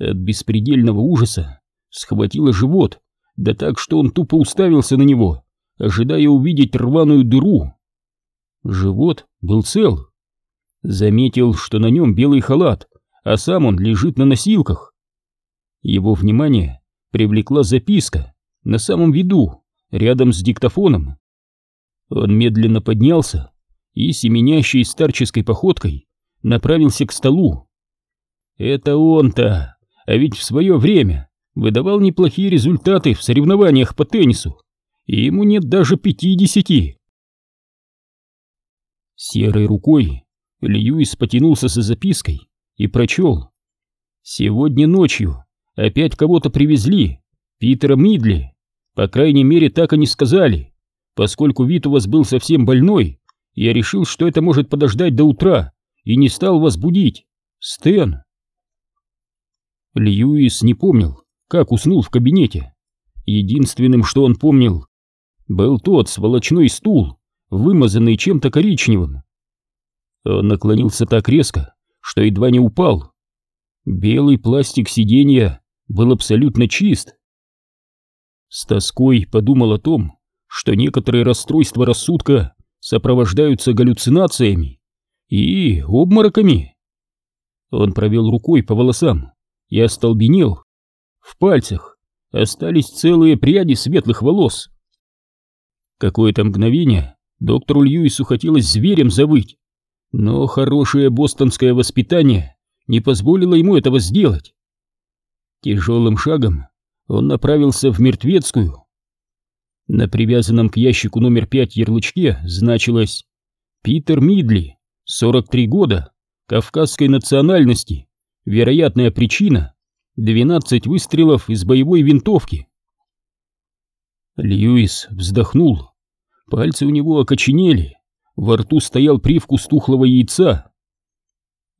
От беспредельного ужаса схватило живот, да так, что он тупо уставился на него, ожидая увидеть рваную дыру. Живот был цел. Заметил, что на нем белый халат, а сам он лежит на носилках. Его внимание привлекла записка на самом виду, рядом с диктофоном. Он медленно поднялся и, семенящей старческой походкой, направился к столу. Это он-то, а ведь в свое время выдавал неплохие результаты в соревнованиях по теннису, и ему нет даже пятидесяти. Серой рукой Льюис потянулся за запиской и прочел. «Сегодня ночью опять кого-то привезли, Питера Мидли. По крайней мере, так они сказали. Поскольку вид у вас был совсем больной, я решил, что это может подождать до утра, и не стал вас будить. Стэн». Льюис не помнил, как уснул в кабинете. Единственным, что он помнил, был тот сволочной стул, вымазанный чем-то коричневым. Он наклонился так резко, что едва не упал. Белый пластик сиденья был абсолютно чист. С тоской подумал о том, что некоторые расстройства рассудка сопровождаются галлюцинациями и обмороками. Он провел рукой по волосам и остолбенел. В пальцах остались целые пряди светлых волос. Какое-то мгновение доктору Льюису хотелось зверем завыть, но хорошее бостонское воспитание не позволило ему этого сделать. Тяжелым шагом он направился в мертвецкую. На привязанном к ящику номер пять ярлычке значилось «Питер Мидли, 43 года, кавказской национальности, вероятная причина 12 выстрелов из боевой винтовки. Льюис вздохнул. Пальцы у него окоченели. Во рту стоял привкус тухлого яйца.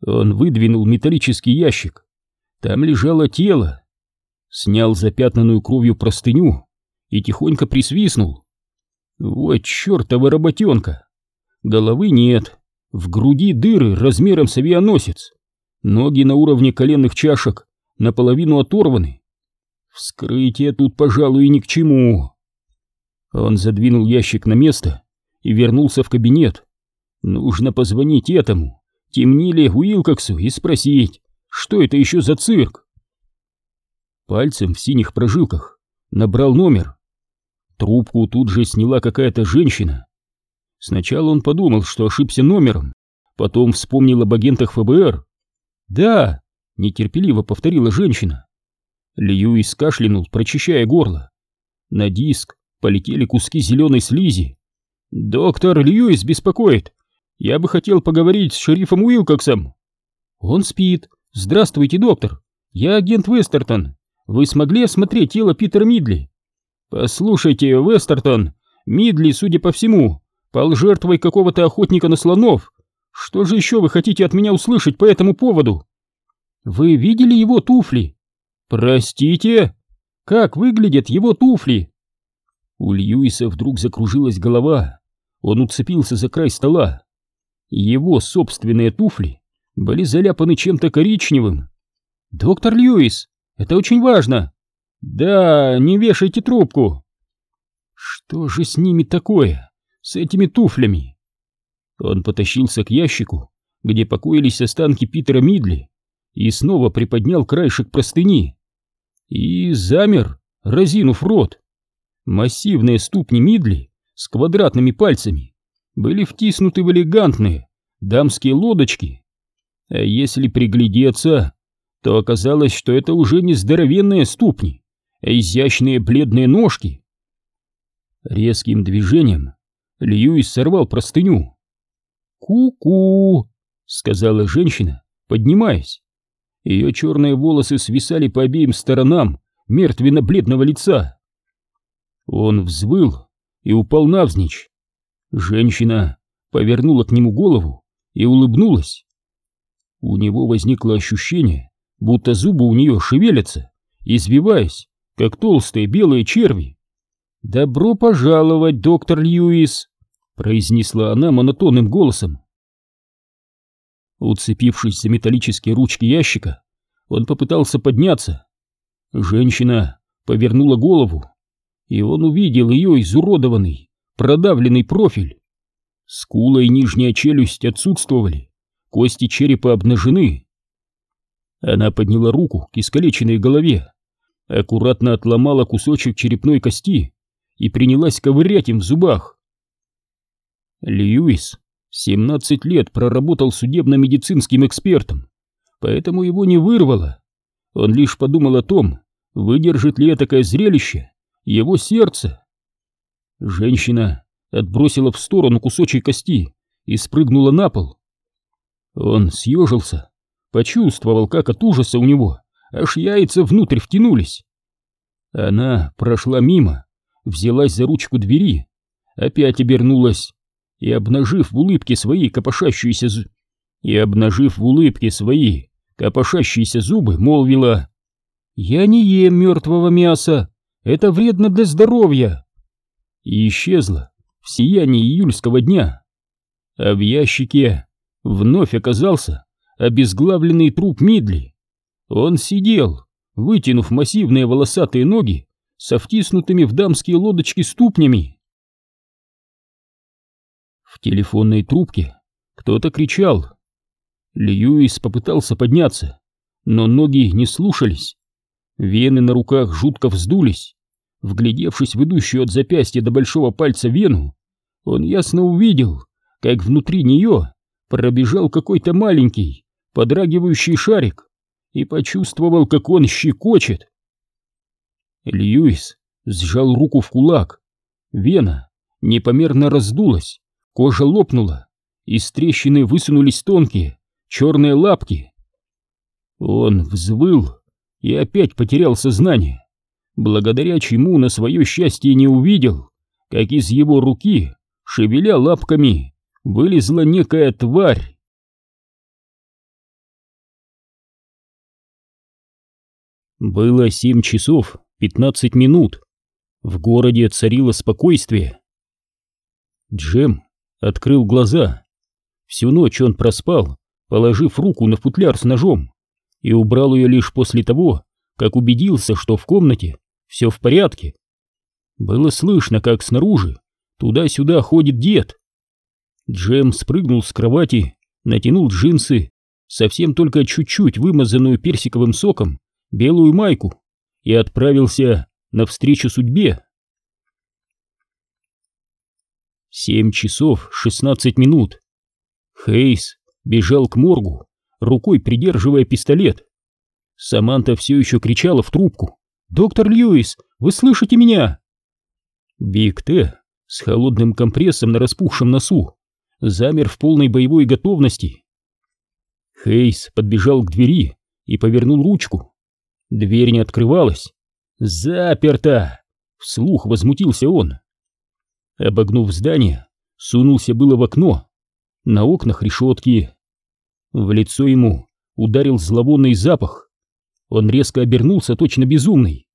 Он выдвинул металлический ящик. Там лежало тело. Снял запятнанную кровью простыню и тихонько присвистнул. Вот чертова работенка! Головы нет, в груди дыры размером с авианосец, ноги на уровне коленных чашек, наполовину оторваны. Вскрытие тут, пожалуй, ни к чему. Он задвинул ящик на место и вернулся в кабинет. Нужно позвонить этому, темнили Уилкоксу и спросить, что это еще за цирк. Пальцем в синих прожилках набрал номер. Трубку тут же сняла какая-то женщина. Сначала он подумал, что ошибся номером, потом вспомнил об агентах ФБР. «Да, нетерпеливо повторила женщина. Льюис кашлянул, прочищая горло. На диск полетели куски зеленой слизи. «Доктор Льюис беспокоит. Я бы хотел поговорить с шерифом Уилкоксом». «Он спит. Здравствуйте, доктор. Я агент Вестертон. Вы смогли осмотреть тело Питера Мидли?» «Послушайте, Вестертон, Мидли, судя по всему, Пал жертвой какого-то охотника на слонов. Что же еще вы хотите от меня услышать по этому поводу? Вы видели его туфли? Простите? Как выглядят его туфли? У Льюиса вдруг закружилась голова. Он уцепился за край стола. Его собственные туфли были заляпаны чем-то коричневым. «Доктор Льюис, это очень важно!» «Да, не вешайте трубку!» «Что же с ними такое? С этими туфлями?» Он потащился к ящику, где покоились останки Питера Мидли, и снова приподнял краешек простыни. И замер, разинув рот. Массивные ступни Мидли с квадратными пальцами были втиснуты в элегантные дамские лодочки. А если приглядеться, то оказалось, что это уже не здоровенные ступни, а изящные бледные ножки. Резким движением Льюис сорвал простыню. «Ку-ку!» — сказала женщина, поднимаясь. Ее черные волосы свисали по обеим сторонам мертвенно-бледного лица. Он взвыл и упал навзничь. Женщина повернула к нему голову и улыбнулась. У него возникло ощущение, будто зубы у нее шевелятся, извиваясь, как толстые белые черви. «Добро пожаловать, доктор Льюис!» — произнесла она монотонным голосом. Уцепившись за металлические ручки ящика, он попытался подняться. Женщина повернула голову, и он увидел ее изуродованный, продавленный профиль. Скула и нижняя челюсть отсутствовали, кости черепа обнажены. Она подняла руку к искалеченной голове, аккуратно отломала кусочек черепной кости и принялась ковырять им в зубах. Льюис 17 лет проработал судебно-медицинским экспертом, поэтому его не вырвало. Он лишь подумал о том, выдержит ли такое зрелище его сердце. Женщина отбросила в сторону кусочек кости и спрыгнула на пол. Он съежился, почувствовал, как от ужаса у него аж яйца внутрь втянулись. Она прошла мимо, взялась за ручку двери, опять обернулась и, обнажив в улыбке свои копошащиеся зубы, и, обнажив в улыбке свои копошащиеся зубы, молвила «Я не ем мертвого мяса, это вредно для здоровья!» И исчезла в сиянии июльского дня. А в ящике вновь оказался обезглавленный труп Мидли. Он сидел, вытянув массивные волосатые ноги со втиснутыми в дамские лодочки ступнями. В телефонной трубке кто-то кричал. Льюис попытался подняться, но ноги не слушались. Вены на руках жутко вздулись. Вглядевшись в идущую от запястья до большого пальца вену, он ясно увидел, как внутри нее пробежал какой-то маленький, подрагивающий шарик и почувствовал, как он щекочет. Льюис сжал руку в кулак. Вена непомерно раздулась, Кожа лопнула, из трещины высунулись тонкие, черные лапки. Он взвыл и опять потерял сознание, благодаря чему на свое счастье не увидел, как из его руки, шевеля лапками, вылезла некая тварь. Было семь часов пятнадцать минут. В городе царило спокойствие. Джем открыл глаза. Всю ночь он проспал, положив руку на футляр с ножом, и убрал ее лишь после того, как убедился, что в комнате все в порядке. Было слышно, как снаружи туда-сюда ходит дед. Джем спрыгнул с кровати, натянул джинсы, совсем только чуть-чуть вымазанную персиковым соком, белую майку и отправился навстречу судьбе. Семь часов шестнадцать минут. Хейс бежал к моргу, рукой придерживая пистолет. Саманта все еще кричала в трубку. «Доктор Льюис, вы слышите меня?» Биг Т с холодным компрессом на распухшем носу замер в полной боевой готовности. Хейс подбежал к двери и повернул ручку. Дверь не открывалась. «Заперта!» — вслух возмутился он. Обогнув здание, сунулся было в окно. На окнах решетки. В лицо ему ударил зловонный запах. Он резко обернулся, точно безумный.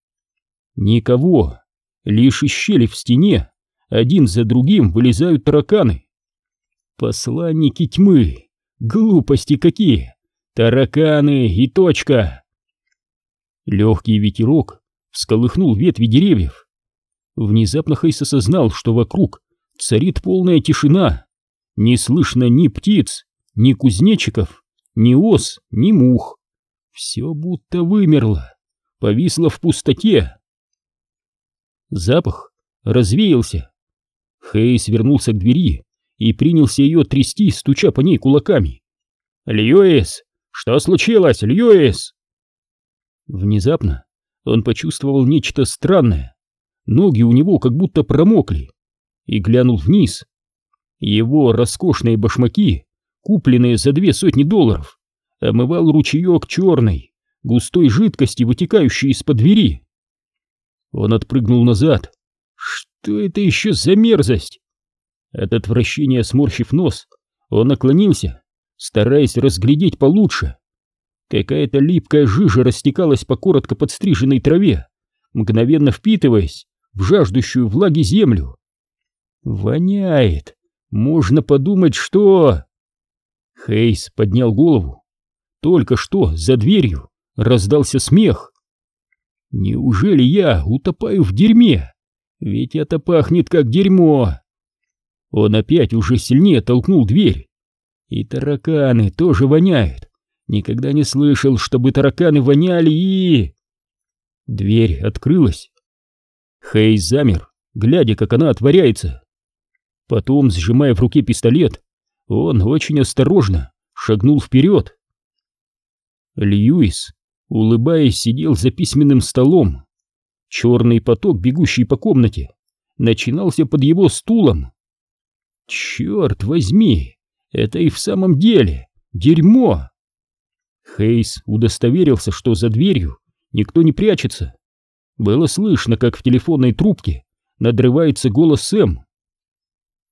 Никого, лишь из щели в стене, один за другим вылезают тараканы. Посланники тьмы, глупости какие, тараканы и точка. Легкий ветерок всколыхнул ветви деревьев. Внезапно Хейс осознал, что вокруг царит полная тишина. Не слышно ни птиц, ни кузнечиков, ни ос, ни мух. Все будто вымерло, повисло в пустоте. Запах развеялся. Хейс вернулся к двери и принялся ее трясти, стуча по ней кулаками. «Льюис! Что случилось, Льюис?» Внезапно он почувствовал нечто странное. Ноги у него как будто промокли. И глянул вниз. Его роскошные башмаки, купленные за две сотни долларов, омывал ручеек черной, густой жидкости, вытекающей из-под двери. Он отпрыгнул назад. Что это еще за мерзость? От отвращения сморщив нос, он наклонился, стараясь разглядеть получше. Какая-то липкая жижа растекалась по коротко подстриженной траве, мгновенно впитываясь в жаждущую влаги землю. Воняет. Можно подумать, что... Хейс поднял голову. Только что за дверью раздался смех. Неужели я утопаю в дерьме? Ведь это пахнет как дерьмо. Он опять уже сильнее толкнул дверь. И тараканы тоже воняют. Никогда не слышал, чтобы тараканы воняли и... Дверь открылась. Хейс замер, глядя, как она отворяется. Потом, сжимая в руке пистолет, он очень осторожно шагнул вперед. Льюис, улыбаясь, сидел за письменным столом. Черный поток, бегущий по комнате, начинался под его стулом. Черт возьми, это и в самом деле дерьмо. Хейс удостоверился, что за дверью никто не прячется. Было слышно, как в телефонной трубке надрывается голос Сэм.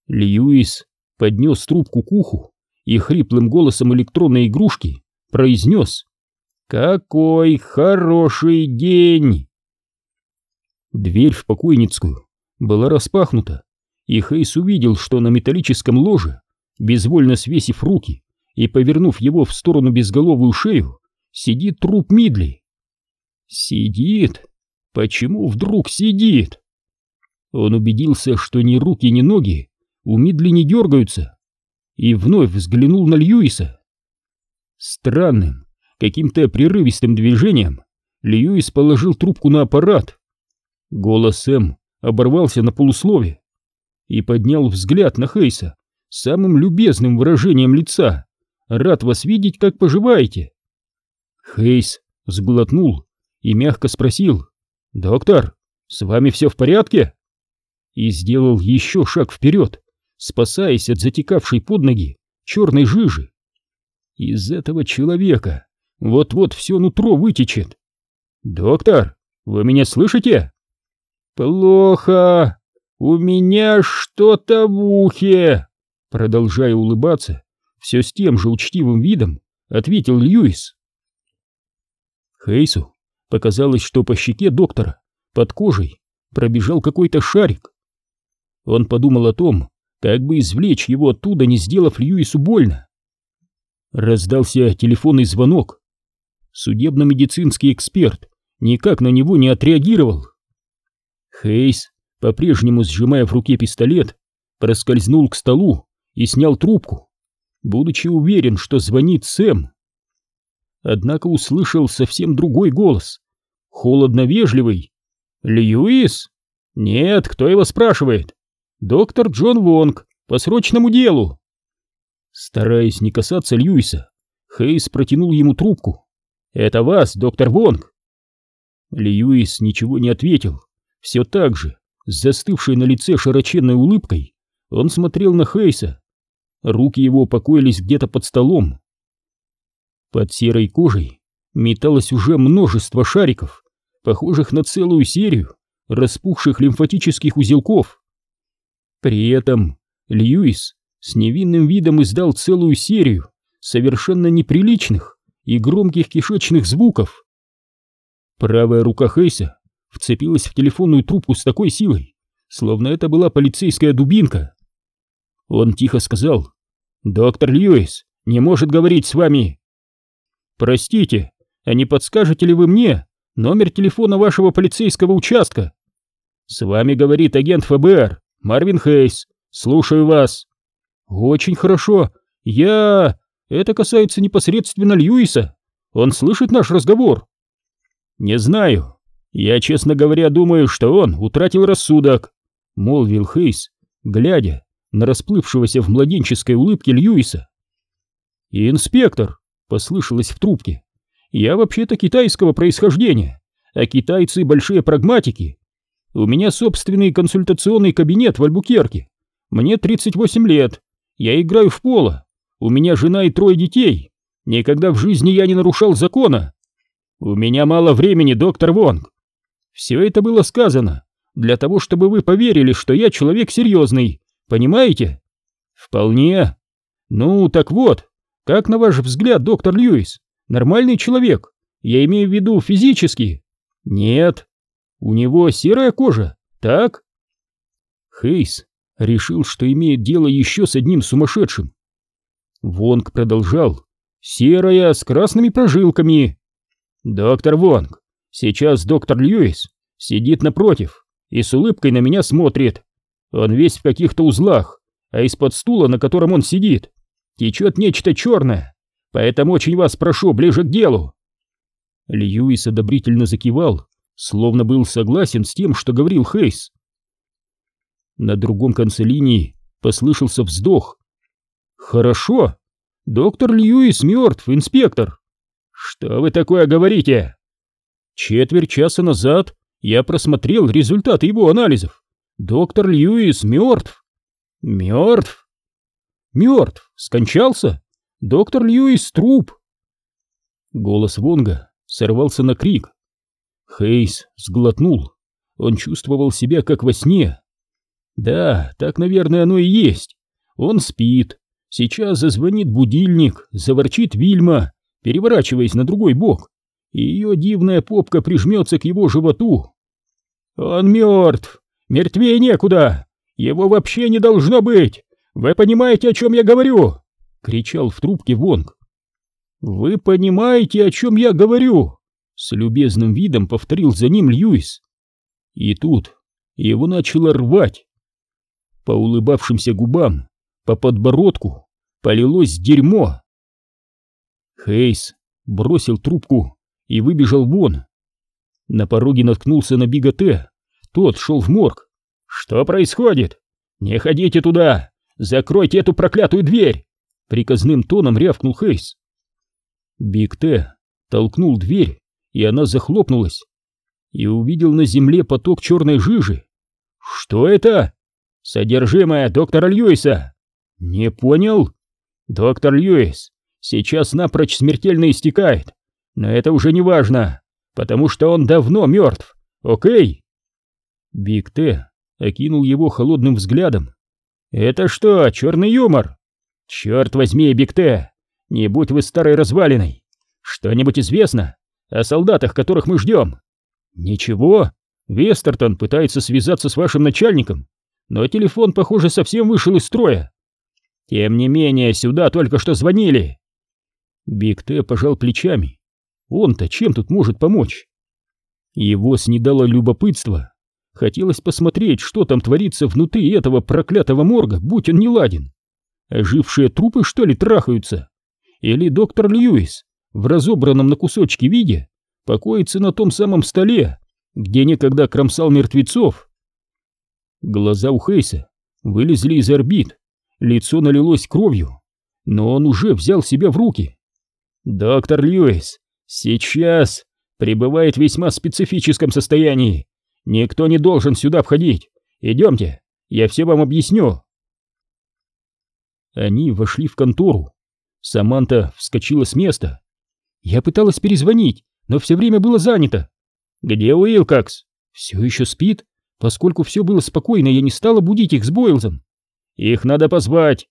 Льюис поднес трубку к уху и хриплым голосом электронной игрушки произнес «Какой хороший день!» Дверь в покойницкую была распахнута, и Хейс увидел, что на металлическом ложе, безвольно свесив руки и повернув его в сторону безголовую шею, сидит труп Мидли. Сидит? Почему вдруг сидит? Он убедился, что ни руки, ни ноги у Мидли не дергаются, и вновь взглянул на Льюиса. Странным, каким-то прерывистым движением Льюис положил трубку на аппарат. Голос Сэм оборвался на полуслове и поднял взгляд на Хейса самым любезным выражением лица. «Рад вас видеть, как поживаете?» Хейс сглотнул и мягко спросил. «Доктор, с вами все в порядке?» И сделал еще шаг вперед, спасаясь от затекавшей под ноги черной жижи. Из этого человека вот-вот все нутро вытечет. «Доктор, вы меня слышите?» «Плохо! У меня что-то в ухе!» Продолжая улыбаться, все с тем же учтивым видом, ответил Льюис. Хейсу показалось, что по щеке доктора под кожей пробежал какой-то шарик. Он подумал о том, как бы извлечь его оттуда, не сделав Льюису больно. Раздался телефонный звонок. Судебно-медицинский эксперт никак на него не отреагировал. Хейс, по-прежнему сжимая в руке пистолет, проскользнул к столу и снял трубку, будучи уверен, что звонит Сэм. Однако услышал совсем другой голос, холодно-вежливый. «Льюис? Нет, кто его спрашивает? Доктор Джон Вонг, по срочному делу!» Стараясь не касаться Льюиса, Хейс протянул ему трубку. «Это вас, доктор Вонг!» Льюис ничего не ответил. Все так же, с застывшей на лице широченной улыбкой, он смотрел на Хейса. Руки его покоились где-то под столом. Под серой кожей металось уже множество шариков, похожих на целую серию распухших лимфатических узелков. При этом Льюис с невинным видом издал целую серию совершенно неприличных и громких кишечных звуков. Правая рука Хейса вцепилась в телефонную трубку с такой силой, словно это была полицейская дубинка. Он тихо сказал, «Доктор Льюис не может говорить с вами». «Простите, а не подскажете ли вы мне номер телефона вашего полицейского участка?» «С вами говорит агент ФБР, Марвин Хейс. Слушаю вас». «Очень хорошо. Я... Это касается непосредственно Льюиса. Он слышит наш разговор?» «Не знаю. Я, честно говоря, думаю, что он утратил рассудок», — молвил Хейс, глядя на расплывшегося в младенческой улыбке Льюиса. «Инспектор», — послышалось в трубке, — «я вообще-то китайского происхождения, а китайцы большие прагматики. У меня собственный консультационный кабинет в Альбукерке. Мне 38 лет, я играю в поло, у меня жена и трое детей. Никогда в жизни я не нарушал закона. У меня мало времени, доктор Вонг. Все это было сказано для того, чтобы вы поверили, что я человек серьезный. Понимаете? Вполне. Ну, так вот, как на ваш взгляд, доктор Льюис, нормальный человек? Я имею в виду физически. Нет. У него серая кожа, так? Хейс решил, что имеет дело еще с одним сумасшедшим. Вонг продолжал. «Серая, с красными прожилками». «Доктор Вонг, сейчас доктор Льюис сидит напротив и с улыбкой на меня смотрит. Он весь в каких-то узлах, а из-под стула, на котором он сидит, течет нечто черное, поэтому очень вас прошу ближе к делу». Льюис одобрительно закивал, словно был согласен с тем, что говорил Хейс. На другом конце линии послышался вздох. «Хорошо. Доктор Льюис мертв, инспектор». «Что вы такое говорите?» «Четверть часа назад я просмотрел результаты его анализов. Доктор Льюис мертв». «Мертв?» «Мертв. Скончался. Доктор Льюис труп». Голос Вонга сорвался на крик. Хейс сглотнул. Он чувствовал себя как во сне. Да, так, наверное, оно и есть. Он спит. Сейчас зазвонит будильник, заворчит Вильма, переворачиваясь на другой бок, и ее дивная попка прижмется к его животу. Он мертв. Мертвее некуда. Его вообще не должно быть. Вы понимаете, о чем я говорю? Кричал в трубке Вонг. Вы понимаете, о чем я говорю? С любезным видом повторил за ним Льюис. И тут его начало рвать. По улыбавшимся губам, по подбородку полилось дерьмо. Хейс бросил трубку и выбежал вон. На пороге наткнулся на Бига. Тот шел в морг. «Что происходит? Не ходите туда! Закройте эту проклятую дверь!» Приказным тоном рявкнул Хейс. Биг Т толкнул дверь, и она захлопнулась. И увидел на земле поток черной жижи. «Что это?» Содержимое доктора Льюиса. Не понял? Доктор Льюис сейчас напрочь смертельно истекает, но это уже не важно, потому что он давно мертв, окей? Биг Т окинул его холодным взглядом. Это что, черный юмор? Черт возьми, Биг Т, не будь вы старой развалиной. Что-нибудь известно о солдатах, которых мы ждем? Ничего, Вестертон пытается связаться с вашим начальником, но телефон, похоже, совсем вышел из строя. Тем не менее, сюда только что звонили. Биг Т пожал плечами. Он-то чем тут может помочь? Его снедало любопытство. Хотелось посмотреть, что там творится внутри этого проклятого морга, будь он не ладен. Ожившие трупы, что ли, трахаются? Или доктор Льюис в разобранном на кусочки виде покоится на том самом столе, где некогда кромсал мертвецов? Глаза у Хейса вылезли из орбит, лицо налилось кровью, но он уже взял себя в руки. «Доктор Льюис сейчас пребывает в весьма специфическом состоянии. Никто не должен сюда входить. Идемте, я все вам объясню». Они вошли в контору. Саманта вскочила с места. Я пыталась перезвонить, но все время было занято. «Где Уилкокс?» «Все еще спит. Поскольку все было спокойно, я не стала будить их с Бойлзом. Их надо позвать.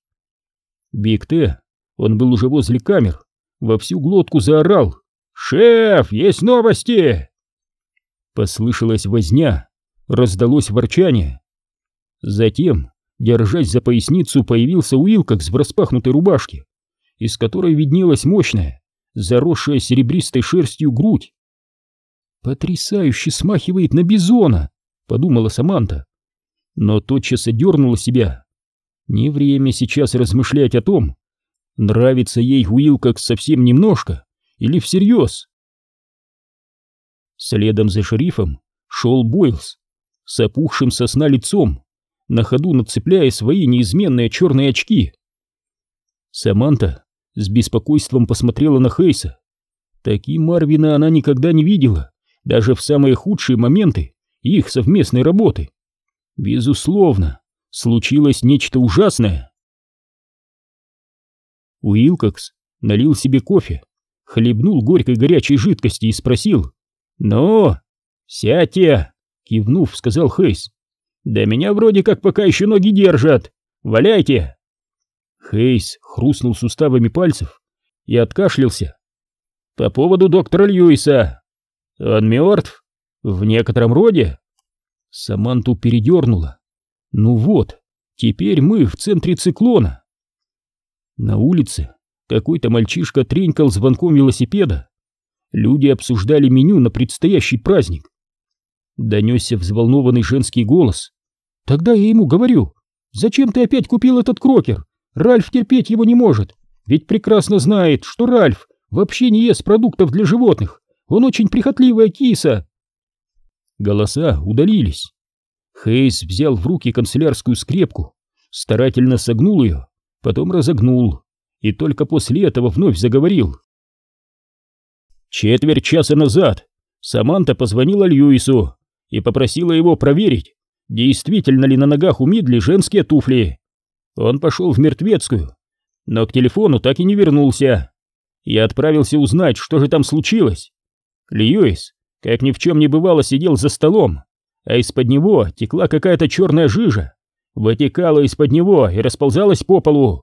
Биг Т, он был уже возле камер, во всю глотку заорал. «Шеф, есть новости!» Послышалась возня, раздалось ворчание. Затем, держась за поясницу, появился Уилкокс в распахнутой рубашке, из которой виднелась мощная, заросшая серебристой шерстью грудь. «Потрясающе смахивает на бизона!» — подумала Саманта. Но тотчас одернула себя. Не время сейчас размышлять о том, нравится ей Уилкокс совсем немножко или всерьез. Следом за шерифом шел Бойлс, с опухшим сосна лицом, на ходу нацепляя свои неизменные черные очки. Саманта с беспокойством посмотрела на Хейса. Таким Марвина она никогда не видела, даже в самые худшие моменты их совместной работы. Безусловно, случилось нечто ужасное. Уилкокс налил себе кофе, хлебнул горькой горячей жидкости и спросил. «Ну, сядьте!» — кивнув, сказал Хейс. «Да меня вроде как пока еще ноги держат. Валяйте!» Хейс хрустнул суставами пальцев и откашлялся. «По поводу доктора Льюиса. Он мертв? В некотором роде?» Саманту передернула. «Ну вот, теперь мы в центре циклона». На улице какой-то мальчишка тренькал звонком велосипеда. Люди обсуждали меню на предстоящий праздник. Донесся взволнованный женский голос. Тогда я ему говорю, зачем ты опять купил этот крокер? Ральф терпеть его не может, ведь прекрасно знает, что Ральф вообще не ест продуктов для животных. Он очень прихотливая киса. Голоса удалились. Хейс взял в руки канцелярскую скрепку, старательно согнул ее потом разогнул и только после этого вновь заговорил. Четверть часа назад Саманта позвонила Льюису и попросила его проверить, действительно ли на ногах у Мидли женские туфли. Он пошел в мертвецкую, но к телефону так и не вернулся. Я отправился узнать, что же там случилось. Льюис, как ни в чем не бывало, сидел за столом, а из-под него текла какая-то черная жижа вытекала из-под него и расползалась по полу.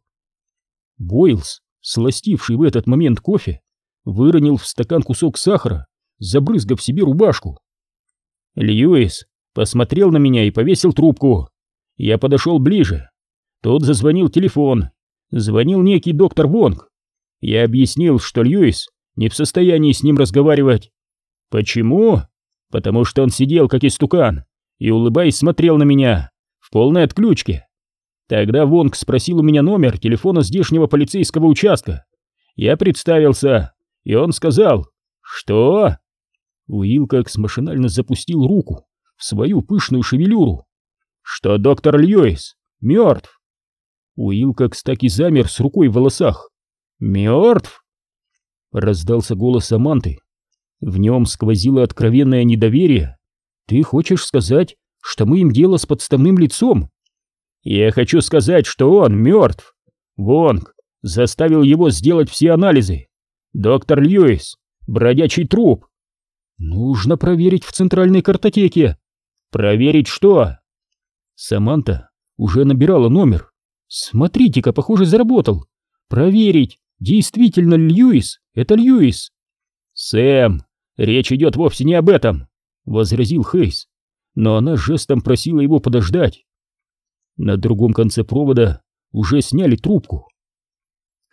Бойлс, сластивший в этот момент кофе, выронил в стакан кусок сахара, забрызгав себе рубашку. Льюис посмотрел на меня и повесил трубку. Я подошел ближе. Тот зазвонил телефон. Звонил некий доктор Вонг. Я объяснил, что Льюис не в состоянии с ним разговаривать. Почему? Потому что он сидел как истукан и, улыбаясь, смотрел на меня полной отключке. Тогда Вонг спросил у меня номер телефона здешнего полицейского участка. Я представился, и он сказал «Что?». Уилкокс машинально запустил руку в свою пышную шевелюру. «Что доктор Льюис мертв?» Уилкокс так и замер с рукой в волосах. «Мертв?» Раздался голос Саманты. В нем сквозило откровенное недоверие. «Ты хочешь сказать, что мы им дело с подставным лицом. Я хочу сказать, что он мертв. Вонг заставил его сделать все анализы. Доктор Льюис, бродячий труп. Нужно проверить в центральной картотеке. Проверить что? Саманта уже набирала номер. Смотрите-ка, похоже, заработал. Проверить, действительно Льюис — это Льюис. Сэм, речь идет вовсе не об этом, — возразил Хейс но она жестом просила его подождать. На другом конце провода уже сняли трубку.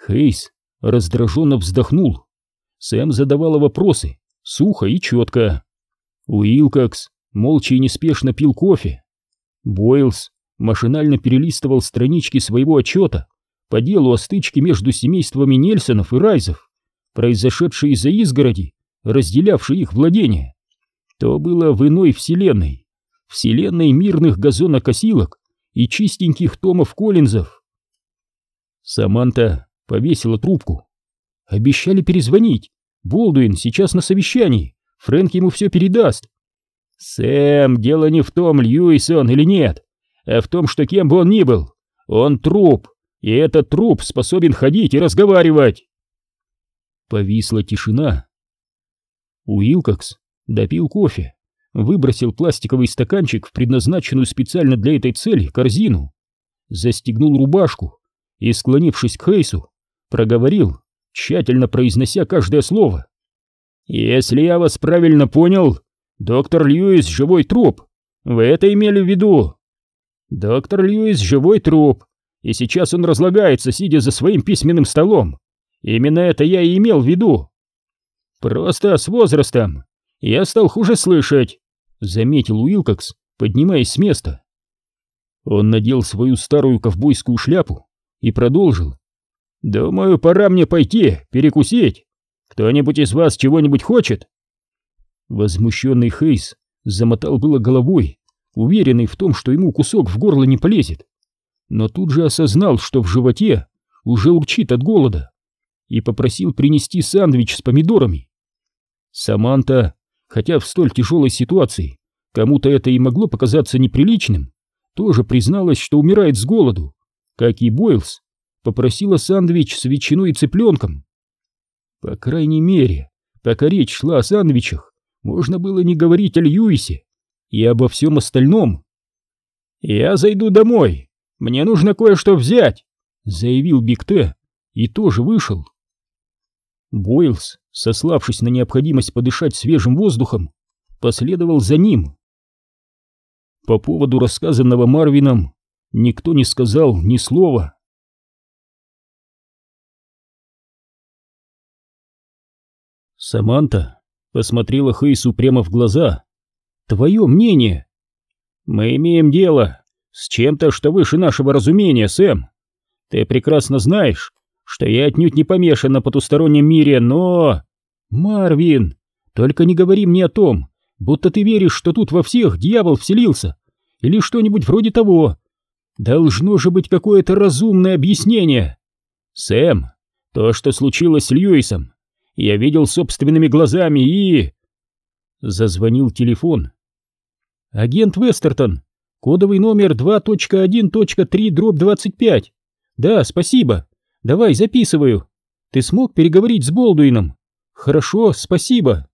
Хейс раздраженно вздохнул. Сэм задавала вопросы, сухо и четко. Уилкокс молча и неспешно пил кофе. Бойлс машинально перелистывал странички своего отчета по делу о стычке между семействами Нельсонов и Райзов, произошедшей из-за изгороди, разделявшей их владение. То было в иной вселенной вселенной мирных газонокосилок и чистеньких томов Коллинзов. Саманта повесила трубку. Обещали перезвонить. Болдуин сейчас на совещании. Фрэнк ему все передаст. Сэм, дело не в том, Льюисон или нет, а в том, что кем бы он ни был, он труп, и этот труп способен ходить и разговаривать. Повисла тишина. Уилкокс допил кофе выбросил пластиковый стаканчик в предназначенную специально для этой цели корзину, застегнул рубашку и, склонившись к Хейсу, проговорил, тщательно произнося каждое слово. «Если я вас правильно понял, доктор Льюис — живой труп. Вы это имели в виду?» «Доктор Льюис — живой труп, и сейчас он разлагается, сидя за своим письменным столом. Именно это я и имел в виду. Просто с возрастом я стал хуже слышать», — заметил Уилкокс, поднимаясь с места. Он надел свою старую ковбойскую шляпу и продолжил. «Думаю, пора мне пойти, перекусить. Кто-нибудь из вас чего-нибудь хочет?» Возмущенный Хейс замотал было головой, уверенный в том, что ему кусок в горло не полезет. Но тут же осознал, что в животе уже урчит от голода, и попросил принести сэндвич с помидорами. Саманта, хотя в столь тяжелой ситуации кому-то это и могло показаться неприличным, тоже призналась, что умирает с голоду, как и Бойлс, попросила сэндвич с ветчиной и цыпленком. По крайней мере, пока речь шла о сэндвичах, можно было не говорить о Льюисе и обо всем остальном. «Я зайду домой, мне нужно кое-что взять», — заявил Биг Т и тоже вышел. Бойлс, сославшись на необходимость подышать свежим воздухом, последовал за ним. По поводу рассказанного Марвином никто не сказал ни слова. Саманта посмотрела Хейсу прямо в глаза. «Твое мнение?» «Мы имеем дело с чем-то, что выше нашего разумения, Сэм. Ты прекрасно знаешь, что я отнюдь не помешан на потустороннем мире, но...» «Марвин, только не говори мне о том, будто ты веришь, что тут во всех дьявол вселился, или что-нибудь вроде того. Должно же быть какое-то разумное объяснение. Сэм, то, что случилось с Льюисом, я видел собственными глазами и... Зазвонил телефон. Агент Вестертон, кодовый номер 2.1.3-25. Да, спасибо. Давай, записываю. Ты смог переговорить с Болдуином? Хорошо, спасибо.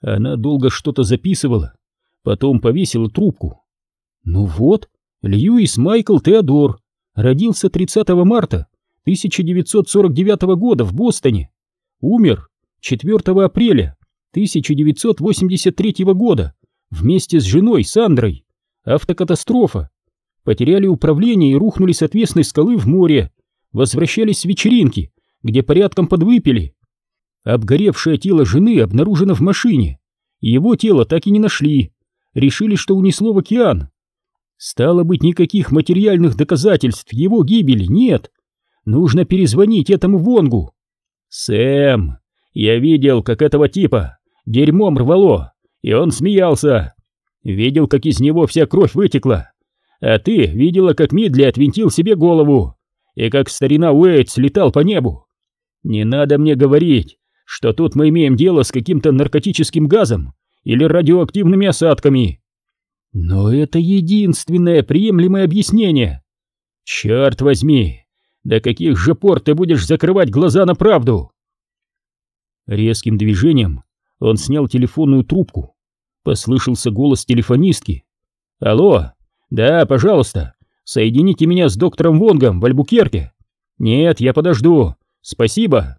Она долго что-то записывала, потом повесила трубку. Ну вот, Льюис Майкл Теодор родился 30 марта 1949 года в Бостоне. Умер 4 апреля 1983 года вместе с женой Сандрой. Автокатастрофа. Потеряли управление и рухнули с отвесной скалы в море. Возвращались с вечеринки, где порядком подвыпили. Обгоревшее тело жены обнаружено в машине. Его тело так и не нашли. Решили, что унесло в океан. Стало быть, никаких материальных доказательств его гибели нет. Нужно перезвонить этому Вонгу. «Сэм, я видел, как этого типа дерьмом рвало, и он смеялся. Видел, как из него вся кровь вытекла. А ты видела, как Мидли отвинтил себе голову, и как старина Уэйт слетал по небу. Не надо мне говорить, что тут мы имеем дело с каким-то наркотическим газом или радиоактивными осадками. Но это единственное приемлемое объяснение. Черт возьми, до каких же пор ты будешь закрывать глаза на правду? Резким движением он снял телефонную трубку. Послышался голос телефонистки. «Алло, да, пожалуйста, соедините меня с доктором Вонгом в Альбукерке. Нет, я подожду. Спасибо».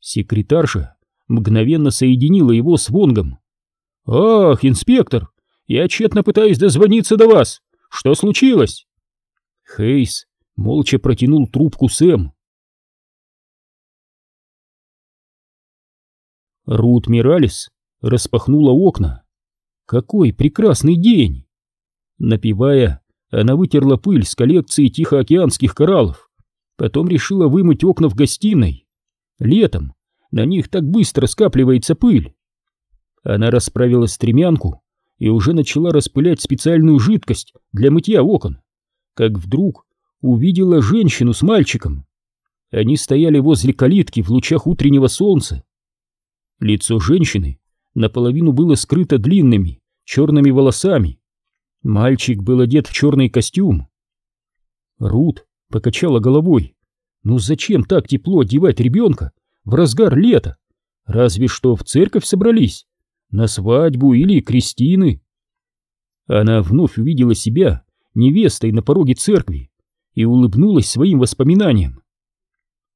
Секретарша мгновенно соединила его с Вонгом. «Ах, инспектор, я тщетно пытаюсь дозвониться до вас. Что случилось?» Хейс молча протянул трубку Сэм. Рут Миралис распахнула окна. Какой прекрасный день! Напивая, она вытерла пыль с коллекции тихоокеанских кораллов, потом решила вымыть окна в гостиной. Летом на них так быстро скапливается пыль. Она расправила стремянку и уже начала распылять специальную жидкость для мытья окон, как вдруг увидела женщину с мальчиком. Они стояли возле калитки в лучах утреннего солнца. Лицо женщины наполовину было скрыто длинными черными волосами. Мальчик был одет в черный костюм. Рут покачала головой. Ну зачем так тепло одевать ребенка в разгар лета? Разве что в церковь собрались, на свадьбу или крестины. Она вновь увидела себя невестой на пороге церкви и улыбнулась своим воспоминаниям.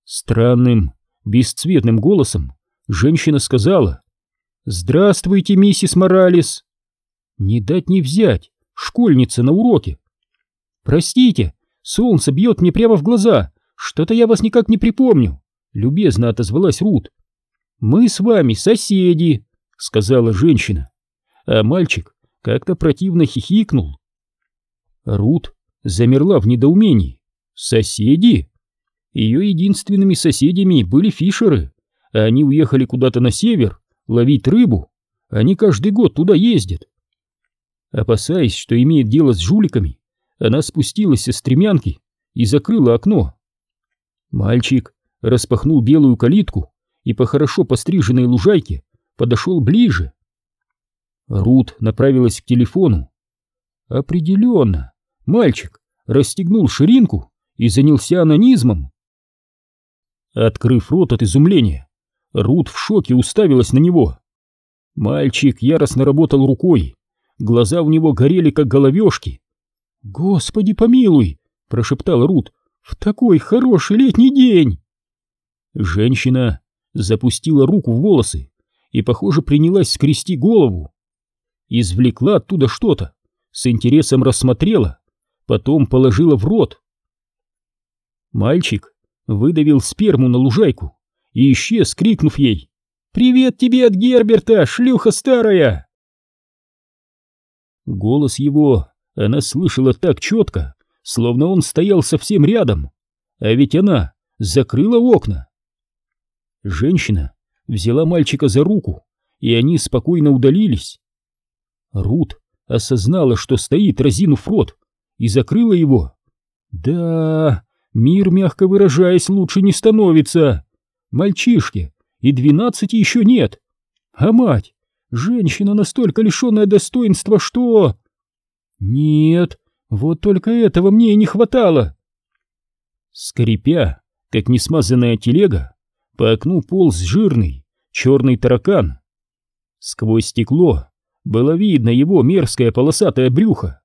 Странным, бесцветным голосом женщина сказала «Здравствуйте, миссис Моралес!» Не дать не взять, школьница на уроке. «Простите, солнце бьет мне прямо в глаза, что-то я вас никак не припомню», — любезно отозвалась Рут. «Мы с вами соседи», — сказала женщина, а мальчик как-то противно хихикнул. Рут замерла в недоумении. «Соседи?» Ее единственными соседями были фишеры, они уехали куда-то на север ловить рыбу. Они каждый год туда ездят. Опасаясь, что имеет дело с жуликами, она спустилась со стремянки и закрыла окно. Мальчик распахнул белую калитку и по хорошо постриженной лужайке подошел ближе. Рут направилась к телефону. Определенно, мальчик расстегнул ширинку и занялся анонизмом. Открыв рот от изумления, Рут в шоке уставилась на него. Мальчик яростно работал рукой, глаза у него горели, как головешки. «Господи помилуй!» — прошептал Рут. «В такой хороший летний день!» Женщина запустила руку в волосы и, похоже, принялась скрести голову. Извлекла оттуда что-то, с интересом рассмотрела, потом положила в рот. Мальчик выдавил сперму на лужайку и исчез, крикнув ей «Привет тебе от Герберта, шлюха старая!» Голос его она слышала так четко, словно он стоял совсем рядом, а ведь она закрыла окна. Женщина взяла мальчика за руку, и они спокойно удалились. Рут осознала, что стоит, разинув рот, и закрыла его. Да, мир, мягко выражаясь, лучше не становится. Мальчишке и двенадцати еще нет. А мать, женщина настолько лишенная достоинства, что... Нет, вот только этого мне и не хватало. Скрипя, как несмазанная телега, по окну полз жирный, черный таракан. Сквозь стекло было видно его мерзкое полосатое брюхо.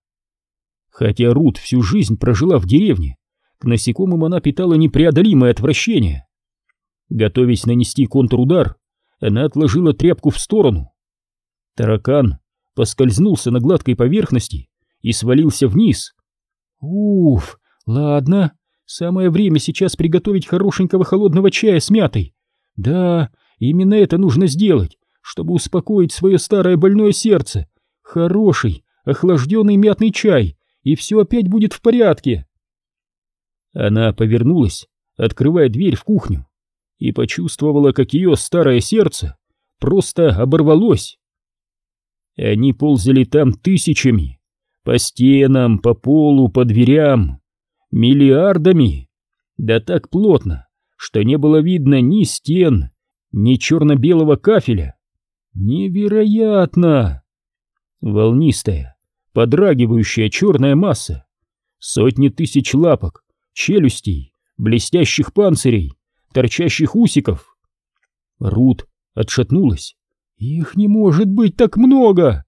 Хотя Рут всю жизнь прожила в деревне, к насекомым она питала непреодолимое отвращение. Готовясь нанести контрудар, она отложила тряпку в сторону. Таракан поскользнулся на гладкой поверхности и свалился вниз. Уф, ладно, самое время сейчас приготовить хорошенького холодного чая с мятой. Да, именно это нужно сделать чтобы успокоить свое старое больное сердце. Хороший, охлажденный мятный чай, и все опять будет в порядке. Она повернулась, открывая дверь в кухню, и почувствовала, как ее старое сердце просто оборвалось. Они ползали там тысячами, по стенам, по полу, по дверям, миллиардами, да так плотно, что не было видно ни стен, ни черно-белого кафеля. Невероятно! Волнистая, подрагивающая черная масса, сотни тысяч лапок, челюстей, блестящих панцирей, торчащих усиков. Рут отшатнулась. Их не может быть так много!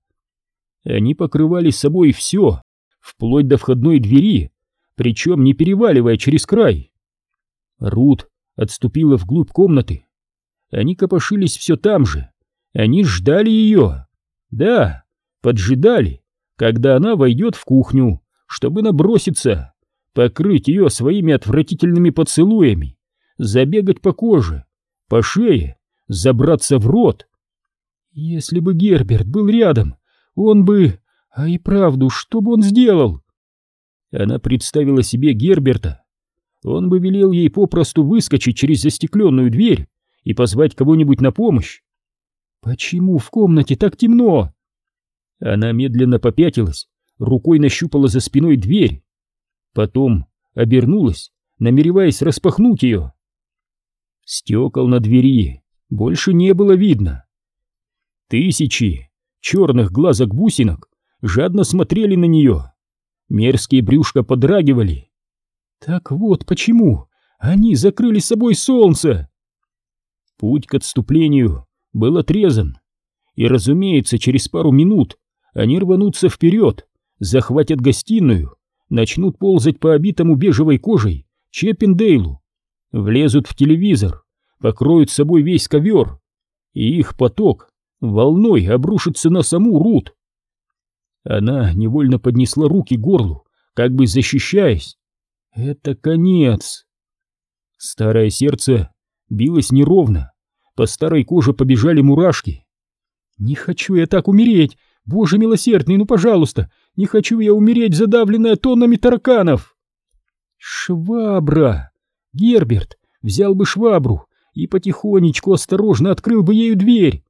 Они покрывали собой все, вплоть до входной двери, причем не переваливая через край. Рут отступила вглубь комнаты. Они копошились все там же, они ждали ее. Да, поджидали, когда она войдет в кухню, чтобы наброситься, покрыть ее своими отвратительными поцелуями, забегать по коже, по шее, забраться в рот. Если бы Герберт был рядом, он бы... А и правду, что бы он сделал? Она представила себе Герберта. Он бы велел ей попросту выскочить через застекленную дверь и позвать кого-нибудь на помощь. Почему в комнате так темно? Она медленно попятилась, рукой нащупала за спиной дверь. Потом обернулась, намереваясь распахнуть ее. Стекол на двери больше не было видно. Тысячи черных глазок-бусинок жадно смотрели на нее. Мерзкие брюшка подрагивали. Так вот почему они закрыли собой солнце. Путь к отступлению был отрезан. И, разумеется, через пару минут они рванутся вперед, захватят гостиную, начнут ползать по обитому бежевой кожей Чеппендейлу, влезут в телевизор, покроют собой весь ковер, и их поток волной обрушится на саму Рут. Она невольно поднесла руки к горлу, как бы защищаясь. Это конец. Старое сердце билось неровно, по старой коже побежали мурашки. «Не хочу я так умереть! Боже милосердный, ну пожалуйста! Не хочу я умереть, задавленная тоннами тараканов!» «Швабра! Герберт взял бы швабру и потихонечку осторожно открыл бы ею дверь!»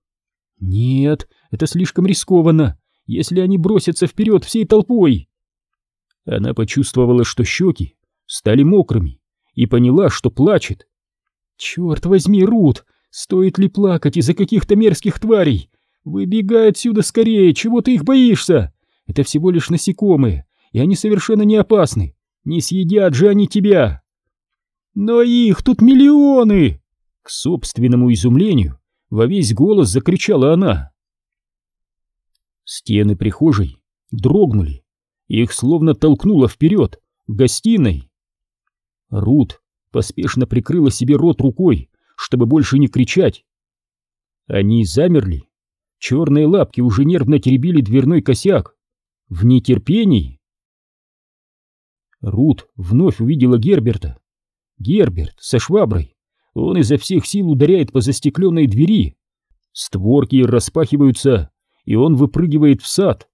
«Нет, это слишком рискованно, если они бросятся вперед всей толпой!» Она почувствовала, что щеки стали мокрыми, и поняла, что плачет. «Черт возьми, Рут, стоит ли плакать из-за каких-то мерзких тварей? Выбегай отсюда скорее, чего ты их боишься? Это всего лишь насекомые, и они совершенно не опасны. Не съедят же они тебя!» «Но их тут миллионы!» К собственному изумлению во весь голос закричала она. Стены прихожей дрогнули, их словно толкнуло вперед, к гостиной. Рут поспешно прикрыла себе рот рукой, чтобы больше не кричать. Они замерли. Черные лапки уже нервно теребили дверной косяк. В нетерпении. Рут вновь увидела Герберта. Герберт со шваброй. Он изо всех сил ударяет по застекленной двери. Створки распахиваются, и он выпрыгивает в сад.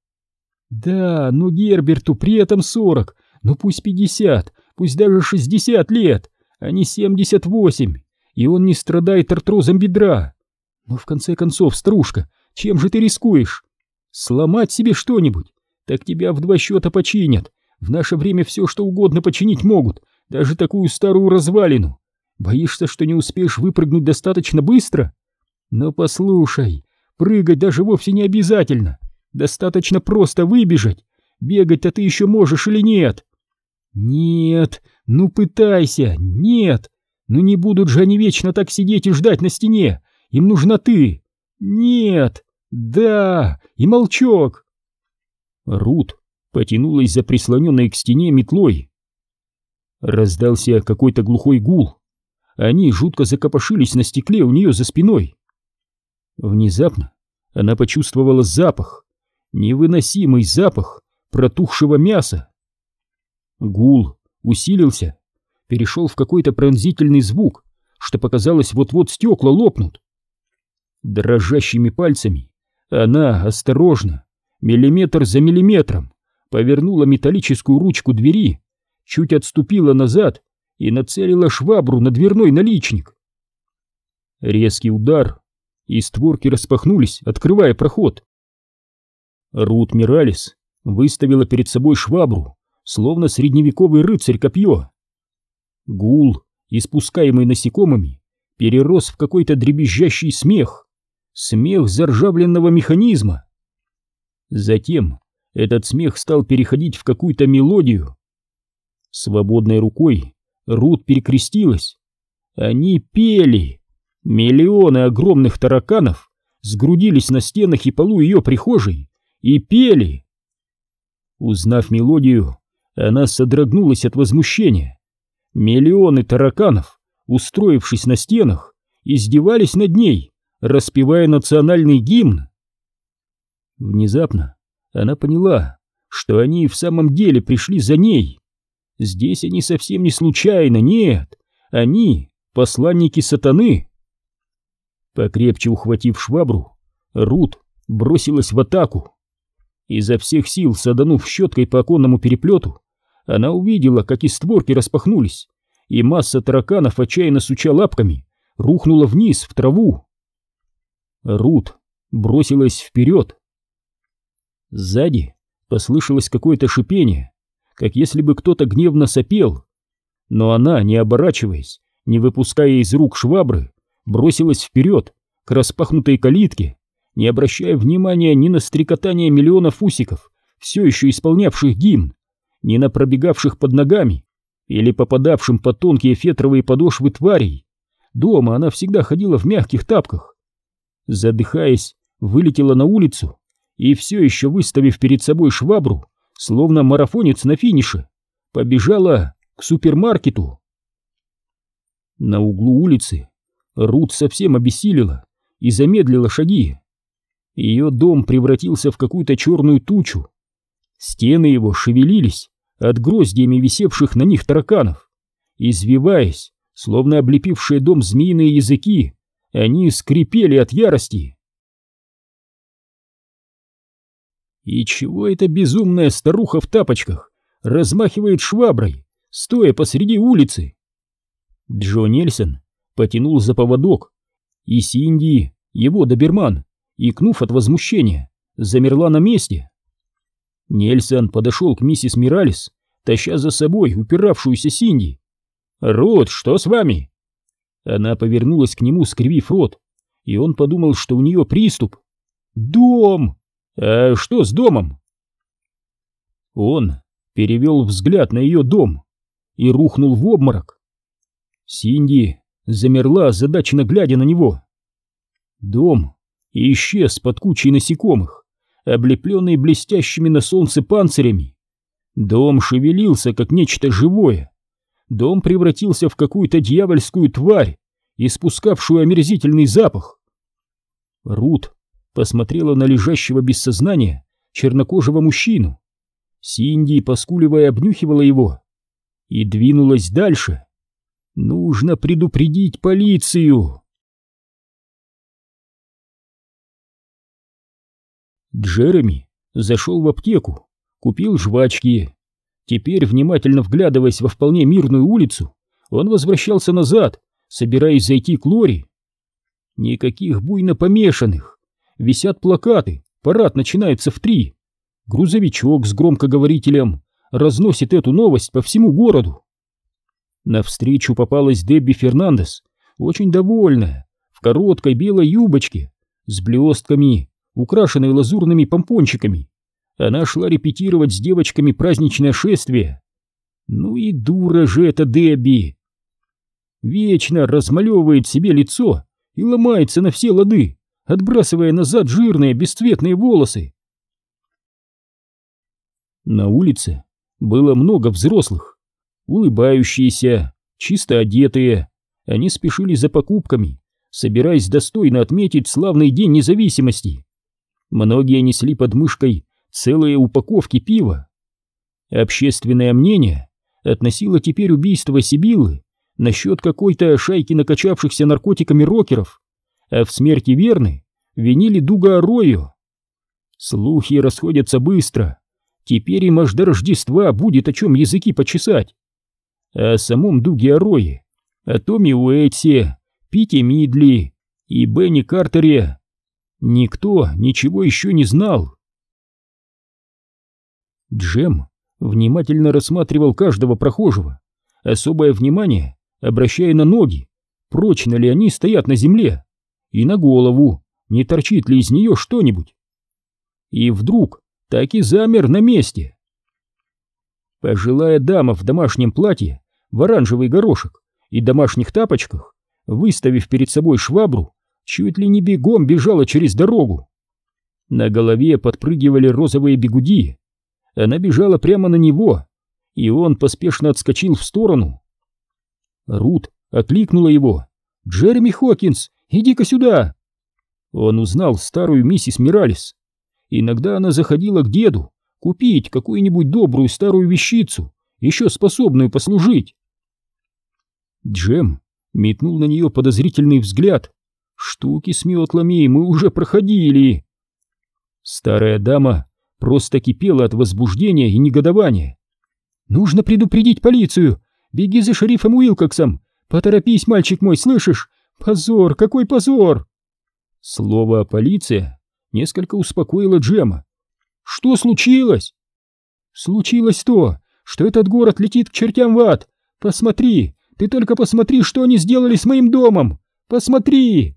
Да, но Герберту при этом сорок, ну пусть пятьдесят, пусть даже шестьдесят лет, а не семьдесят восемь, и он не страдает артрозом бедра. Но в конце концов, стружка, чем же ты рискуешь? Сломать себе что-нибудь? Так тебя в два счета починят. В наше время все что угодно починить могут, даже такую старую развалину. Боишься, что не успеешь выпрыгнуть достаточно быстро? Но послушай, прыгать даже вовсе не обязательно. Достаточно просто выбежать. Бегать-то ты еще можешь или нет? Нет, ну пытайся, нет. Ну не будут же они вечно так сидеть и ждать на стене. Им нужна ты. Нет, да, и молчок. Рут потянулась за прислоненной к стене метлой. Раздался какой-то глухой гул. Они жутко закопошились на стекле у нее за спиной. Внезапно она почувствовала запах, невыносимый запах протухшего мяса. Гул усилился, перешел в какой-то пронзительный звук, что показалось, вот-вот стекла лопнут. Дрожащими пальцами она осторожно, миллиметр за миллиметром, повернула металлическую ручку двери, чуть отступила назад и нацелила швабру на дверной наличник. Резкий удар, и створки распахнулись, открывая проход. Рут Миралис выставила перед собой швабру, словно средневековый рыцарь копье. Гул, испускаемый насекомыми, перерос в какой-то дребезжащий смех, смех заржавленного механизма. Затем этот смех стал переходить в какую-то мелодию. Свободной рукой Рут перекрестилась. Они пели. Миллионы огромных тараканов сгрудились на стенах и полу ее прихожей и пели. Узнав мелодию, она содрогнулась от возмущения. Миллионы тараканов, устроившись на стенах, издевались над ней, распевая национальный гимн. Внезапно она поняла, что они в самом деле пришли за ней. Здесь они совсем не случайно, нет, они посланники сатаны. Покрепче ухватив швабру, Рут бросилась в атаку. Изо всех сил саданув щеткой по оконному переплету, она увидела, как и створки распахнулись, и масса тараканов, отчаянно суча лапками, рухнула вниз, в траву. Рут бросилась вперед. Сзади послышалось какое-то шипение, как если бы кто-то гневно сопел. Но она, не оборачиваясь, не выпуская из рук швабры, бросилась вперед, к распахнутой калитке, не обращая внимания ни на стрекотание миллионов усиков, все еще исполнявших гимн, ни на пробегавших под ногами или попадавшим под тонкие фетровые подошвы тварей. Дома она всегда ходила в мягких тапках. Задыхаясь, вылетела на улицу и все еще выставив перед собой швабру, словно марафонец на финише, побежала к супермаркету. На углу улицы Рут совсем обессилила и замедлила шаги. Ее дом превратился в какую-то черную тучу. Стены его шевелились от гроздьями висевших на них тараканов. Извиваясь, словно облепившие дом змеиные языки, они скрипели от ярости. И чего эта безумная старуха в тапочках размахивает шваброй, стоя посреди улицы? Джо Нельсон потянул за поводок, и Синди, его доберман, икнув от возмущения, замерла на месте. Нельсон подошел к миссис Миралис, таща за собой упиравшуюся Синди. «Рут, что с вами?» Она повернулась к нему, скривив рот, и он подумал, что у нее приступ. «Дом!» «А что с домом?» Он перевел взгляд на ее дом и рухнул в обморок. Синди замерла, озадаченно глядя на него. Дом исчез под кучей насекомых, облепленный блестящими на солнце панцирями. Дом шевелился, как нечто живое. Дом превратился в какую-то дьявольскую тварь, испускавшую омерзительный запах. Рут посмотрела на лежащего без сознания чернокожего мужчину. Синди, поскуливая, обнюхивала его и двинулась дальше. Нужно предупредить полицию. Джереми зашел в аптеку, купил жвачки. Теперь, внимательно вглядываясь во вполне мирную улицу, он возвращался назад, собираясь зайти к Лори. Никаких буйно помешанных, висят плакаты, парад начинается в три. Грузовичок с громкоговорителем разносит эту новость по всему городу. Навстречу попалась Дебби Фернандес, очень довольная, в короткой белой юбочке, с блестками, украшенной лазурными помпончиками. Она шла репетировать с девочками праздничное шествие. Ну и дура же эта Дебби! Вечно размалевывает себе лицо и ломается на все лады отбрасывая назад жирные бесцветные волосы. На улице было много взрослых, улыбающиеся, чисто одетые. Они спешили за покупками, собираясь достойно отметить славный день независимости. Многие несли под мышкой целые упаковки пива. Общественное мнение относило теперь убийство Сибилы насчет какой-то шайки накачавшихся наркотиками рокеров, а в смерти Верны винили Дуга Арою. Слухи расходятся быстро. Теперь им аж до Рождества будет о чем языки почесать. О самом Дуге Арое, о Томе Уэйтсе, Пите Мидли и Бенни Картере никто ничего еще не знал. Джем внимательно рассматривал каждого прохожего, особое внимание обращая на ноги, прочно ли они стоят на земле и на голову, не торчит ли из нее что-нибудь. И вдруг так и замер на месте. Пожилая дама в домашнем платье, в оранжевый горошек и домашних тапочках, выставив перед собой швабру, чуть ли не бегом бежала через дорогу. На голове подпрыгивали розовые бегуди. Она бежала прямо на него, и он поспешно отскочил в сторону. Рут окликнула его. «Джереми Хокинс, иди-ка сюда!» Он узнал старую миссис Миралис. Иногда она заходила к деду купить какую-нибудь добрую старую вещицу, еще способную послужить. Джем метнул на нее подозрительный взгляд. Штуки с метлами мы уже проходили. Старая дама просто кипела от возбуждения и негодования. «Нужно предупредить полицию! Беги за шерифом Уилкоксом! Поторопись, мальчик мой, слышишь? Позор, какой позор!» Слово «полиция» несколько успокоило Джема. «Что случилось?» «Случилось то, что этот город летит к чертям в ад. Посмотри, ты только посмотри, что они сделали с моим домом! Посмотри!»